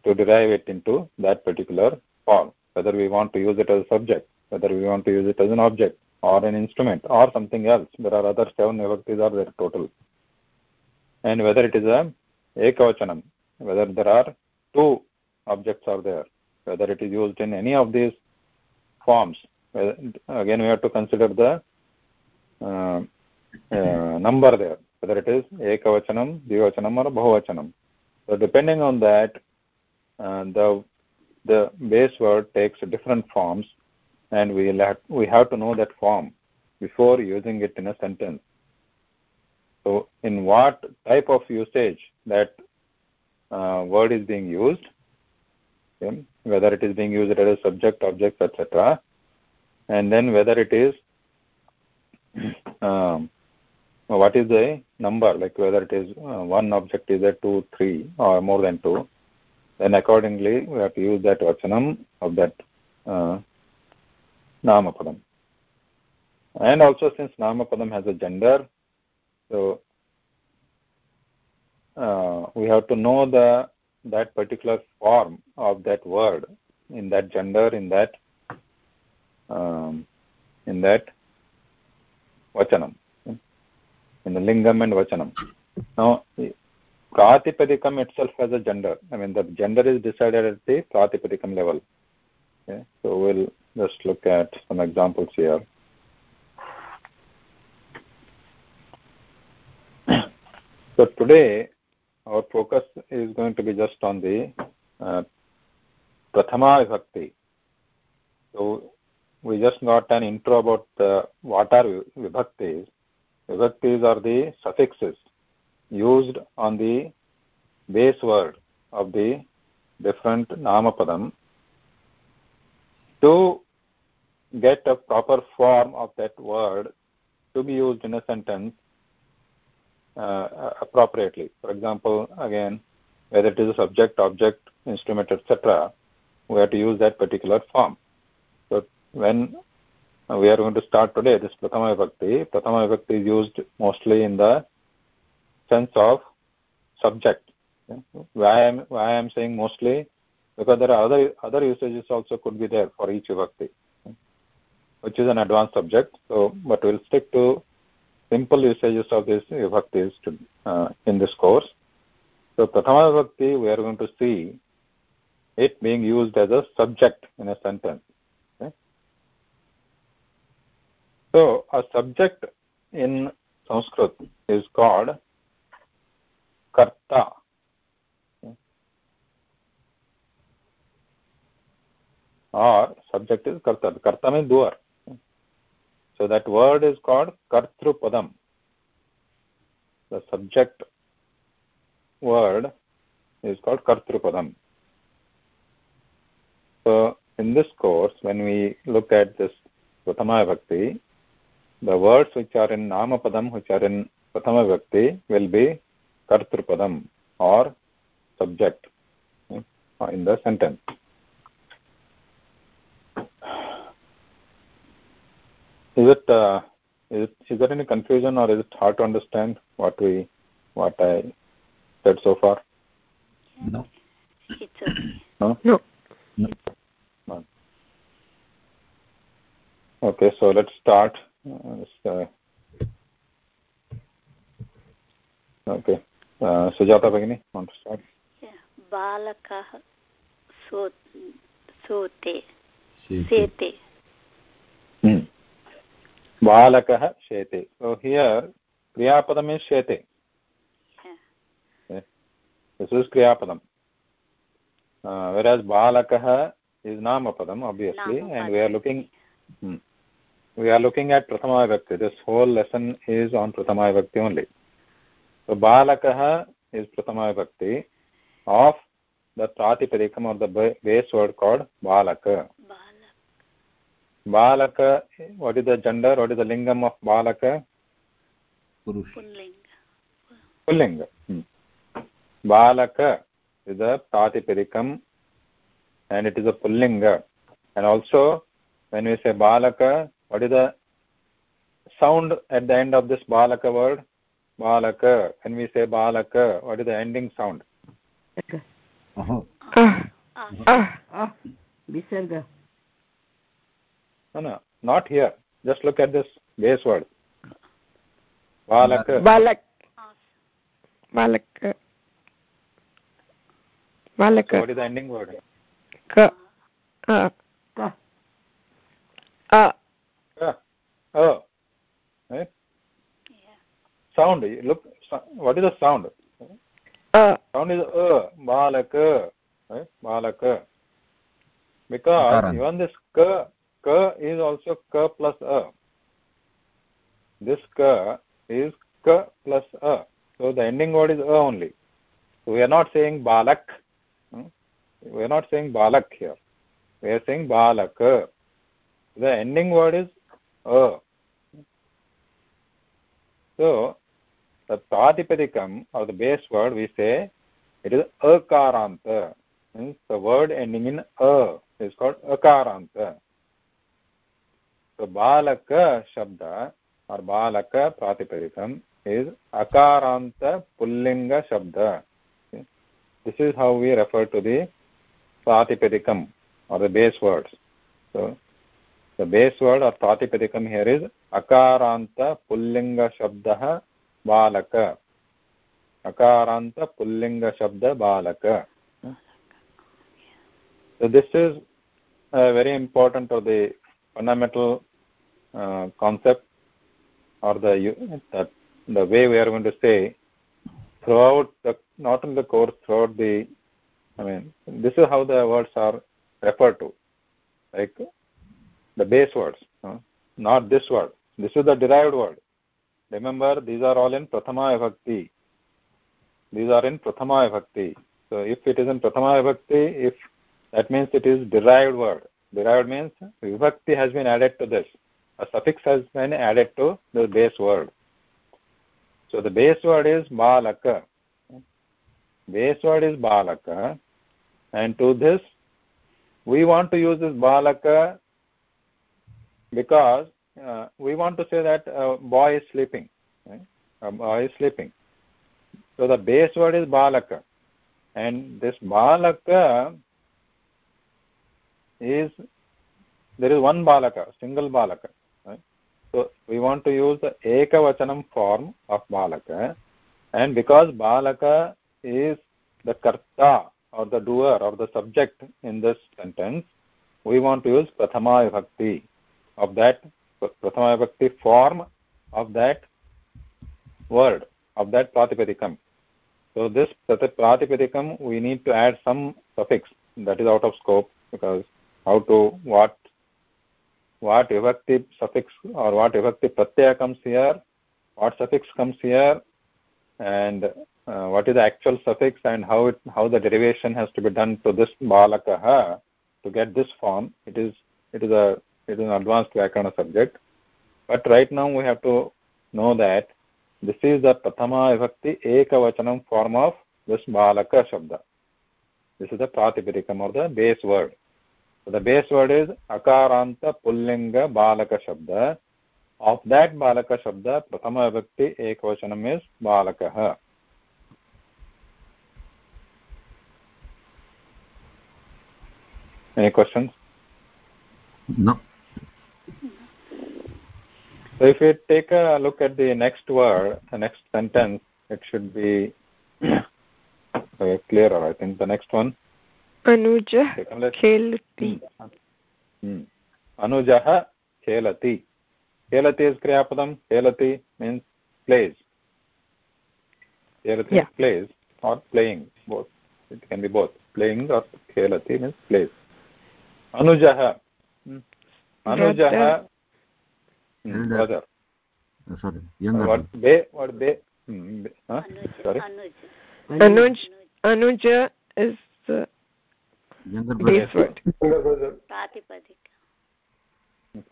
A: to derive it into that particular form, whether we want to use it as a subject, whether we want to use it as an object or an instrument or something else. There are other seven vibhaktis are there total. And whether it is a ekavachanam, whether there are two objects are there, whether it is used in any of these forms. Again, we have to consider the uh, uh, number there, whether it is ekavachanam, dvivachanam or bahuvachanam. So depending on that, uh, the the base word takes different forms, and we have, we have to know that form before using it in a sentence. So, in what type of usage that uh, word is being used, okay, whether it is being used as a subject, object, etc., and then whether it is um, what is the number, like whether it is uh, one object is a two, three, or more than two, then accordingly we have to use that vachanam of that uh, namapadam. And also since namapadam has a gender, so uh, we have to know the that particular form of that word in that gender in that um, in that vachanam in the lingam and vachanam. Now pratipadikam itself has a gender. I mean the gender is decided at the pratipadikam level. Okay? So we'll just look at some examples here. So today our focus is going to be just on the uh, prathama vibhakti so we just got an intro about uh, what are vibhaktis. Vibhaktis are the suffixes used on the base word of the different namapadam to get a proper form of that word to be used in a sentence uh, appropriately. For example, again, whether it is a subject, object, instrument, etc., we have to use that particular form. So when we are going to start today, this Prathama Vibhakti, Prathama Vibhakti is used mostly in the sense of subject. Why I am why I am saying mostly because there are other other usages also could be there for each vibhakti, which is an advanced subject. So, but we'll stick to simple usages of these vibhaktis to, uh, in this course. So, prathama vibhakti we are going to see it being used as a subject in a sentence. So, a subject in Sanskrit is called karta. Or subject is karta. Karta means doer. So that word is called kartrupadam. The subject word is called kartrupadam. So in this course, when we look at this Prathama Bhakti, the words which are in Namapadam, which are in Prathama Bhakti, will be kartrupadam or subject hmm, in the sentence. Is it uh, is, it, is there any confusion or is it hard to understand what we what I said so far?
E: No.
B: It's okay.
A: No.
C: No.
A: No. Okay, so let's start. Uh, let's, uh, okay, uh, Sujata Bhagini, want to start?
B: Yeah. बालकः सो सोते
E: Shete.
B: सेते
A: Hmm. बालकः शेते so
B: here
A: क्रियापदम् is शेते क्रियापदम्। बालकः is नाम पदम् obviously and we are looking we are looking at प्रथमाविभक्ति। This whole lesson is on प्रथमाविभक्ति only so बालकः इस् प्रथमाविभक्ति आफ् द प्रातिपदिकम् आर् द वर्ड् काड्
B: बालक।
A: Balaka, what is the gender? What is the lingam of Balaka?
E: Purush.
A: pullinga Pulling. Hmm. Balaka is a Pratipadikam and it is a Pullinga. And also, when we say Balaka, what is the sound at the end of this Balaka word? Balaka. When we say Balaka, what is the ending sound?
E: Uh
C: -huh.
B: Uh
C: -huh.
G: Uh -huh. Uh -huh. Uh -huh.
A: No, no, not here. Just look at this base word. Balaka.
C: balak,
B: ah,
C: balak,
A: So what is the ending word?
C: ka, ah,
G: Ka.
C: ah,
A: Ah, oh. Right?
B: yeah.
A: Sound. Look, what is the sound?
C: ah,
A: Sound is uh, balaka, right? Balaka. Because
E: Ukarant.
A: even this ka, ka is also ka plus a. This ka is ka plus a. So the ending word is a only. So we are not saying balak. hmm? We are not saying balak here. We are saying balaka. The ending word is a. So the pratipadikam or the base word we say it is akaranta means the word ending in a is called akaranta so balaka shabda or balaka pratipadikam is akaranta pullinga shabda Okay. this is how we refer to the pratipadikam or the base words so the base word or pratipadikam here is akaranta pullinga shabdah बालक अकारांत पुल्लिंग शब्द बालक so this is uh, very important or the fundamental uh, concept or the that the way we are going to say throughout the not in the course throughout the i mean this is how the words are referred to. Like the base words uh, not this word. This is the derived word. Remember these are all in prathama vibhakti. These are in prathama vibhakti. So if it is in prathama vibhakti if that means it is derived word derived means vibhakti has been added to this a suffix has been added to the base word so the base word is balaka base word is balaka and to this we want to use this balaka because uh, we want to say that a boy is sleeping. Right? A boy is sleeping. So the base word is balaka. And this balaka is, there is one balaka, single balaka. Right? So we want to use the ekavachanam form of balaka. And because balaka is the karta or the doer or the subject in this sentence, we want to use prathama vibhakti of that prathama vibhakti form of that word of that pratipadikam so this pratipadikam we need to add some suffix that is out of scope because how to what what vibhakti suffix or what vibhakti pratyaya comes here what suffix comes here and uh, what is the actual suffix and how it how the derivation has to be done to this balakaha to get this form it is it is a it is an advanced Vyakarana subject. But right now we have to know that this is the Prathama Vibhakti Ekavachanam form of this Balaka Shabda. This is the Pratipadikam or the base word. So the base word is Akaranta Pullinga Balaka Shabda. Of that balaka shabda prathama vibhakti ekavachanam is balakah any questions?
E: No.
A: So if you take a look at the next word the next sentence it should be clearer i think the next one
C: अनुज खेलति
A: अनुजः खेलति खेलति is क्रियापदं खेलति means plays खेलति
C: yeah.
A: plays or playing both it can be both playing or khelati means plays anujah hmm. anujah
C: brother
E: sorry younger
A: what they what they hmm, huh? sorry
C: anuj anuj is the
E: younger brother
C: yes right
B: younger
A: brother
D: pratipadikam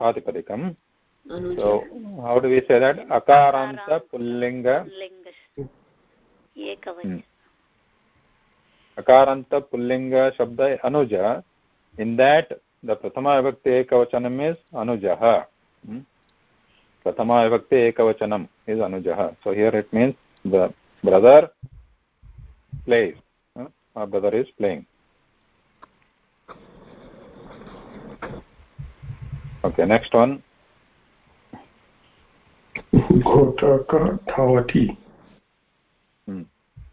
D: pratipadikam
A: so how do we say that akaranta pullinga
B: pullinga
A: ekavachana अकारांत पुल्लिंग शब्द अनुज in that the प्रथमा विभक्ति एकवचनम is अनुजः प्रथमा विभक्ति एकवचनम is अनुजः so here it means the brother plays brother is playing okay next one
F: घोटकः धावति
A: Hmm.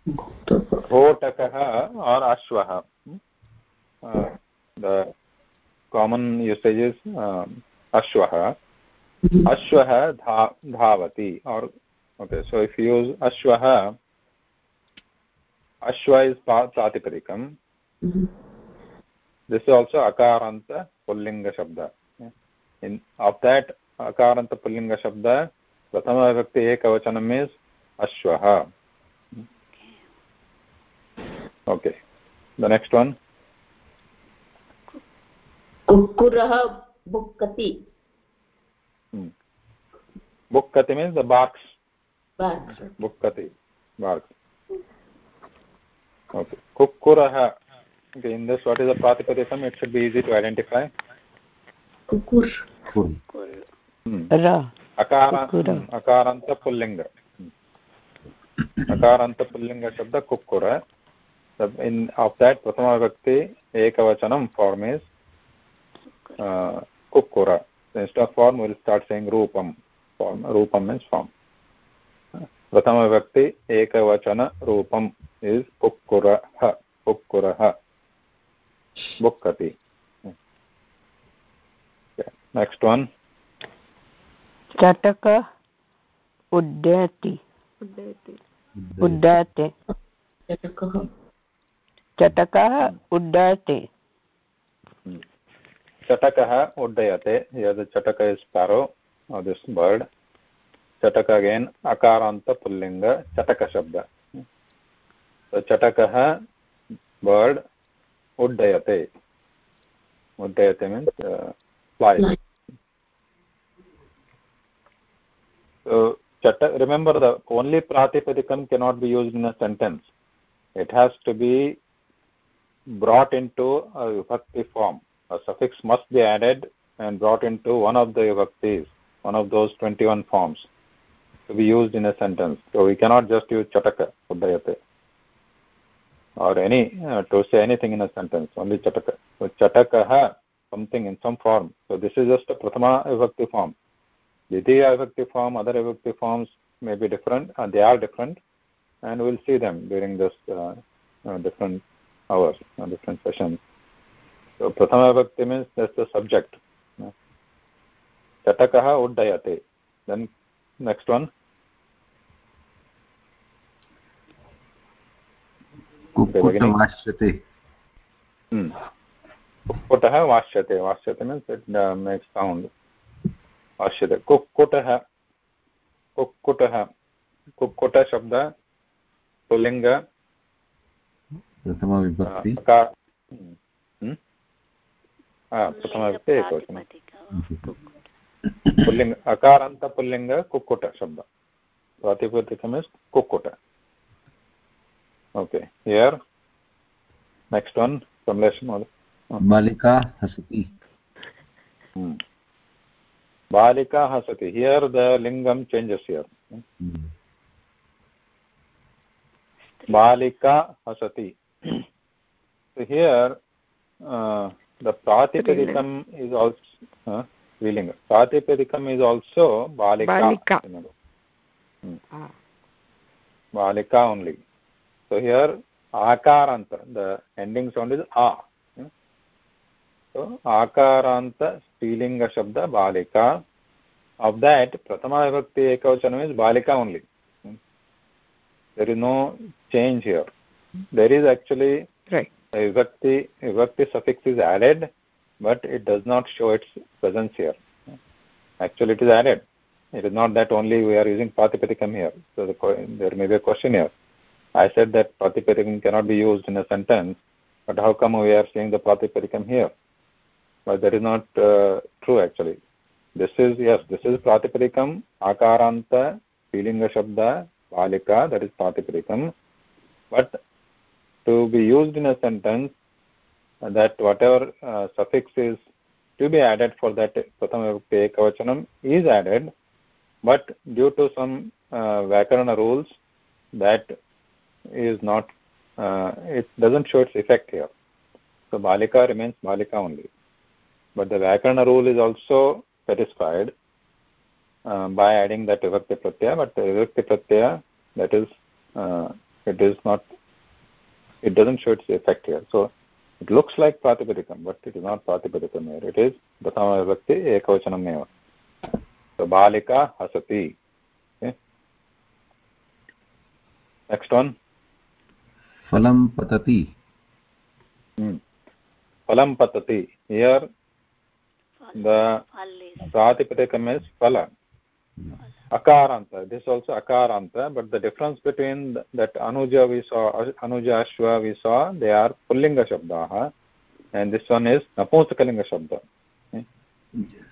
F: घोटकः
A: घोटकः or ashwah Hmm? uh, the common usage is um, ashwah ashwah dha, dhavati or okay so if you use ashwah ashwa is pa- pratipadikam this is also akaranta pullinga shabda In of that akaranta pullinga shabda prathama vibhakti ekavachanam is ashwah okay the next one
D: कुक्कुरः बुक्कति
A: hmm. bukkati means the barks
D: barks.
A: bukkati barks okay kukkurah okay in this what is the pratipadikam it should be easy to identify कुकुर अकारांत pulling अकारांत शब्द कुकुर प्रथम व्यक्ति एक वचनम form is कुकुर रूपम form form प्रथम व्यक्ति एक वचन रूपम इज़ कुकुर कुकुर बुक्कती नेक्स्ट वन
G: चटक उड्डयति उड्डयते
D: चटकः उड्डयते
G: चटकः उड्डयते
A: यद् चटक इस् पारो दिस् बर्ड् चटक अगेन् अकारान्त पुल्लिङ्ग चटकशब्द चटकः बर्ड् उड्डयते उड्डयते means so chatakah bird uddayate uddayate means flies
D: Fly.
A: so remember the only pratipadikam cannot be used in a sentence it has to be brought into a vibhakti form a suffix must be added and brought into one of the vibhaktis, one of those 21 forms to be used in a sentence. So we cannot just use chataka, uddayate, or any, uh, to say anything in a sentence, only chataka. So chatakaha, something in some form. So this is just a prathamavibhakti form. Ditiya form, other avakti forms may be different, and they are different, and we'll see them during this uh, uh, different hours, uh, different sessions. So prathamavibhakti means that's the subject. Chatakaha Uddayate. Then next one.
E: Kukutamashati.
A: Hmm. कुक्कुटः वास्यते वास्यते
E: means
A: it
E: makes
A: sound वास्यते कुक्कुटः कुक्कुटः कुक्कुटशब्द पुल्लिङ्ग प्रथमविभक्ति
B: एकवचनं
A: पुल्लिङ्ग अकारान्तपुल्लिङ्ग कुक्कुटशब्द कुक्कुट शब्द प्रातिपदिकम् इस् कुक्कुट okay here next one Kamlesh महोदय
E: बालिका हसति।
A: बालिका हसति। हियर् द लिङ्गं चेञ्जस्
E: हियर्
A: बालिका हसति। हियर् द प्रातिपदिकम् इस् आल्सोलिङ्ग् प्रातिपदिकम् इस् आल्सो बालिका बालिका ओन्लि सो हियर्
C: आकारान्त
A: द एण्डिङ्ग्
C: सौण्ड्
A: इस् आ so akaranta strilinga shabda balika of that prathama vibhakti ekavachanam is balika only. there is no change here. There is actually
C: Right.
A: a vibhakti vibhakti suffix is added but it does not show its presence here. Actually it is added. It is not that only we are using pratipadikam here. So the, there may be a question here. I said that pratipadikam cannot be used in a sentence but how come we are seeing the pratipadikam here but that is not uh, true actually. This is yes this is pratipadikam akaranta feelinga shabda balika that is pratipadikam but to be used in a sentence that whatever uh, suffix is to be added for that prathama ekavachanam is added but due to some uh, vyakarana rules that is not uh, it doesn't show its effect here. So balika remains balika only but the Vyakarana rule is also satisfied uh, by adding that Vibhakti Pratyaya, but the Vibhakti Pratyaya, that is, uh, it is not, it doesn't show its effect here. So it looks like Pratipadikam, but it is not Pratipadikam here. It is Dasama Vibhakti Ekavachanam Eva. So Balika Hasati. Okay. Next one.
E: Phalam Patati.
A: Hmm. Patati. Here, the
B: is
A: pratipadikam phala akaranta this is also akaranta but the difference between that anuja we saw anuja ashwa we saw they are pullinga shabdaah and this one is napumsakalinga shabda okay?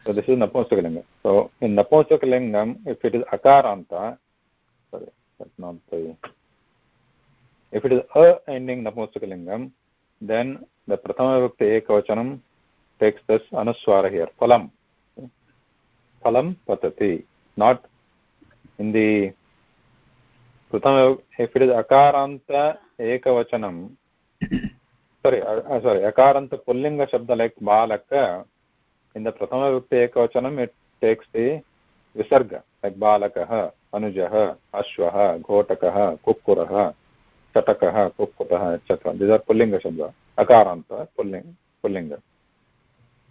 A: so this is napumsakalinga so in napumsakalingam if it is akaranta sorry that's not the if it is a ending napumsakalingam then the prathama vibhakti ekavachanam takes this anuswara here phalam phalam patati not in the prathama if it is akaranta ekavachanam sorry uh, uh, sorry akaranta pullinga shabda like balaka in the prathama vibhakti ekavachanam it takes the visarga like balakah anujah ashwah ghotakah kukkurah kukkutah etc these are pullinga shabda akaranta pulling pullinga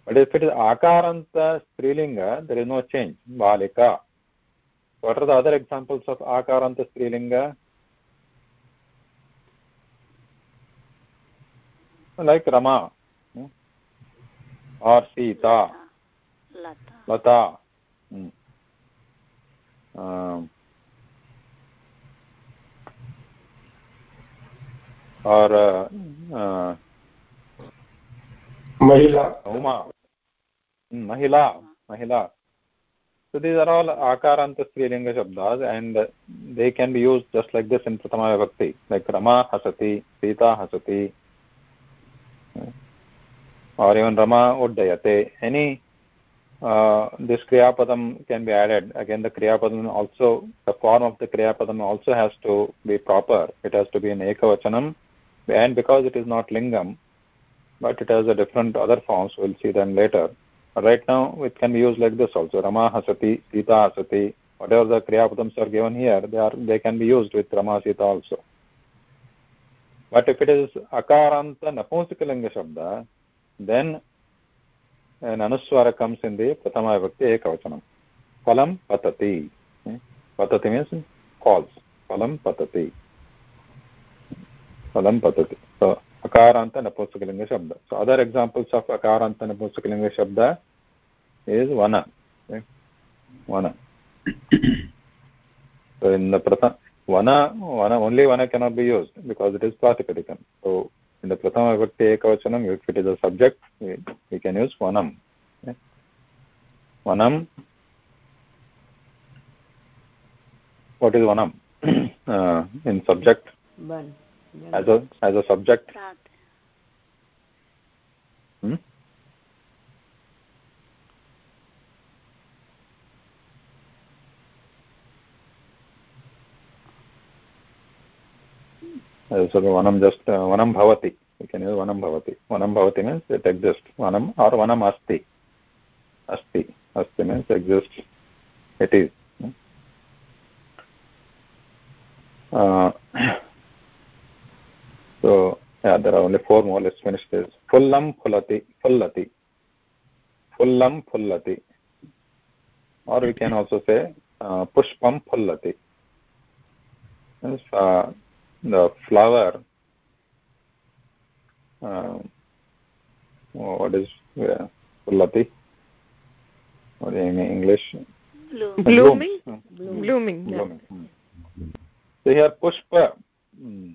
A: but if it is akaranta strilinga there is no change balika what are the other examples of akaranta strilinga like rama hmm, or sita
B: lata
A: lata hmm. um, or uh, uh,
F: Mahila.
A: Uma. Mm, Mahila. Mahila. So these are all akaranta strilinga shabdas and uh, they can be used just like this in Prathama Vibhakti. Like Rama hasati, Sita hasati, uh, or even Rama uddayate. Any uh, this Kriyapadam can be added. Again, the Kriyapadam also, the form of the Kriyapadam also has to be proper. It has to be in Ekavachanam. And because it is not Lingam, but it has a different other forms. We'll see them later. But right now, it can be used like this also. Rama hasati, Sita hasati. Whatever the Kriyapadams are given here, they are they can be used with Rama Sita also. But if it is akaranta napumsakalinga shabda, then an anuswara comes in the prathama vibhakti ekavachanam. Phalam patati. Hmm? Patati means calls. Phalam patati. Phalam patati. So akaranta shabda. So other examples of akaranta napumsakalinga shabda is vana. Okay? Vana. so in the prathama vana, vana only vana cannot be used because it is pratipadikam. So in the prathama vibhakti ekavachanam, if it is a subject, we, we can use vanam. Okay? Vanam. What is vanam? uh, in subject
G: One.
A: as a as a subject hmm? so vanam just uh, vanam bhavati you can use vanam bhavati vanam bhavati means it exists vanam or vanam asti asti asti means exists it is uh, so yeah, there are only four more. Let's finish this. Fullam phulati. Fullati. Fullam phullati. Or we can also say uh, pushpam phullati. Means, uh, the flower uh, what is yeah, pullati what in english
B: Bloom.
C: Blooming?
A: Bloom.
C: Blooming. yeah.
A: blooming Hmm. so here pushpa hmm.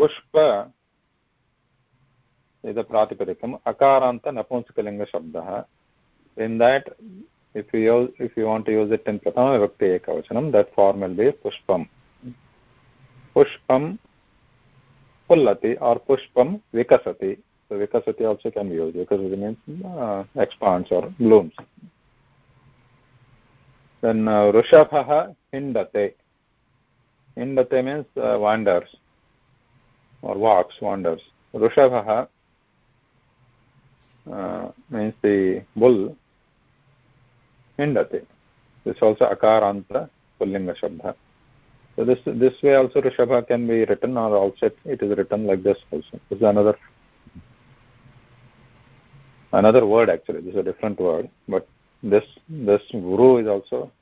A: पुष्प यद प्रातिपदिक अकारांत नपुंसकलिंग शब्द. In that if you if you want to use it in प्रथम विभक्ति एक वचनम that form will be पुष्पम पुष्पम पुल्लति और पुष्पम विकसति so विकसति also can be used because it means expands और ब्लूम्स देन ऋषभः हिंडते हिंडते means wanders or walks wanders. Rushabhah uh, means the bull hindate. This also akaranta pullinga shabda so this this way also rishabha can be written or also it is written like this also. This is another another word actually. This is a different word. But this this guru is also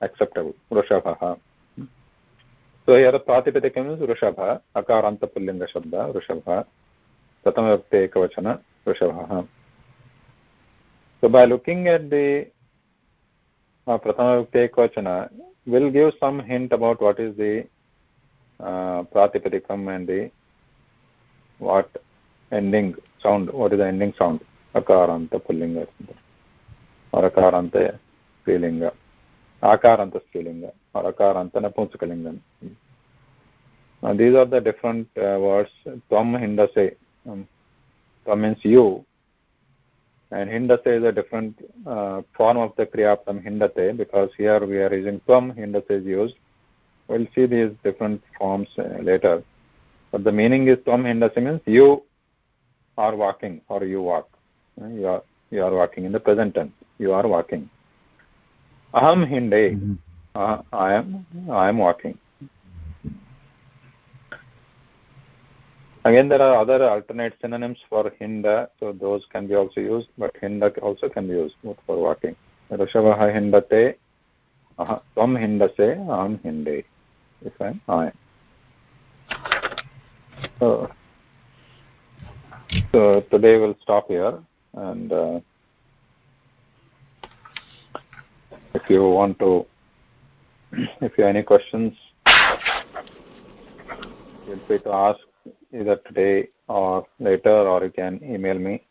A: acceptable. Rishabha so यत् प्रातिपदिकं वृषभ अकारान्तपुल्लिङ्गशब्द वृषभ प्रथमव्यक्ते एकवचन वृषभः सो बै looking at the प्रथमव्यक्ते एकवचन will give some hint about what is the प्रातिपदिकम् and the what ending sound what is the ending sound अकारान्त पुल्लिङ्ग् अकारान्त फीलिङ्ग् akaranta strilinga or akaranta napunsakalingam uh, these are the different uh, words. tvam hindase um, means you. And hindase is a different uh, form of the kriyapadam hindate because here we are using tvam hindase is used. We'll see these different forms uh, later. But the meaning is tvam hindase means you are walking or you walk. Uh, you are you are walking in the present tense. You are walking aham hinde uh, i am i am walking Again, there are other alternate synonyms for hinda, so those can be also used, but hinda also can be used for walking. Rishabha hindate, aha, tvam hindase, aham hinde. If I am I. So, so today we'll stop here, and uh, if you want to, if you have any questions, feel free to ask either today or later or you can email me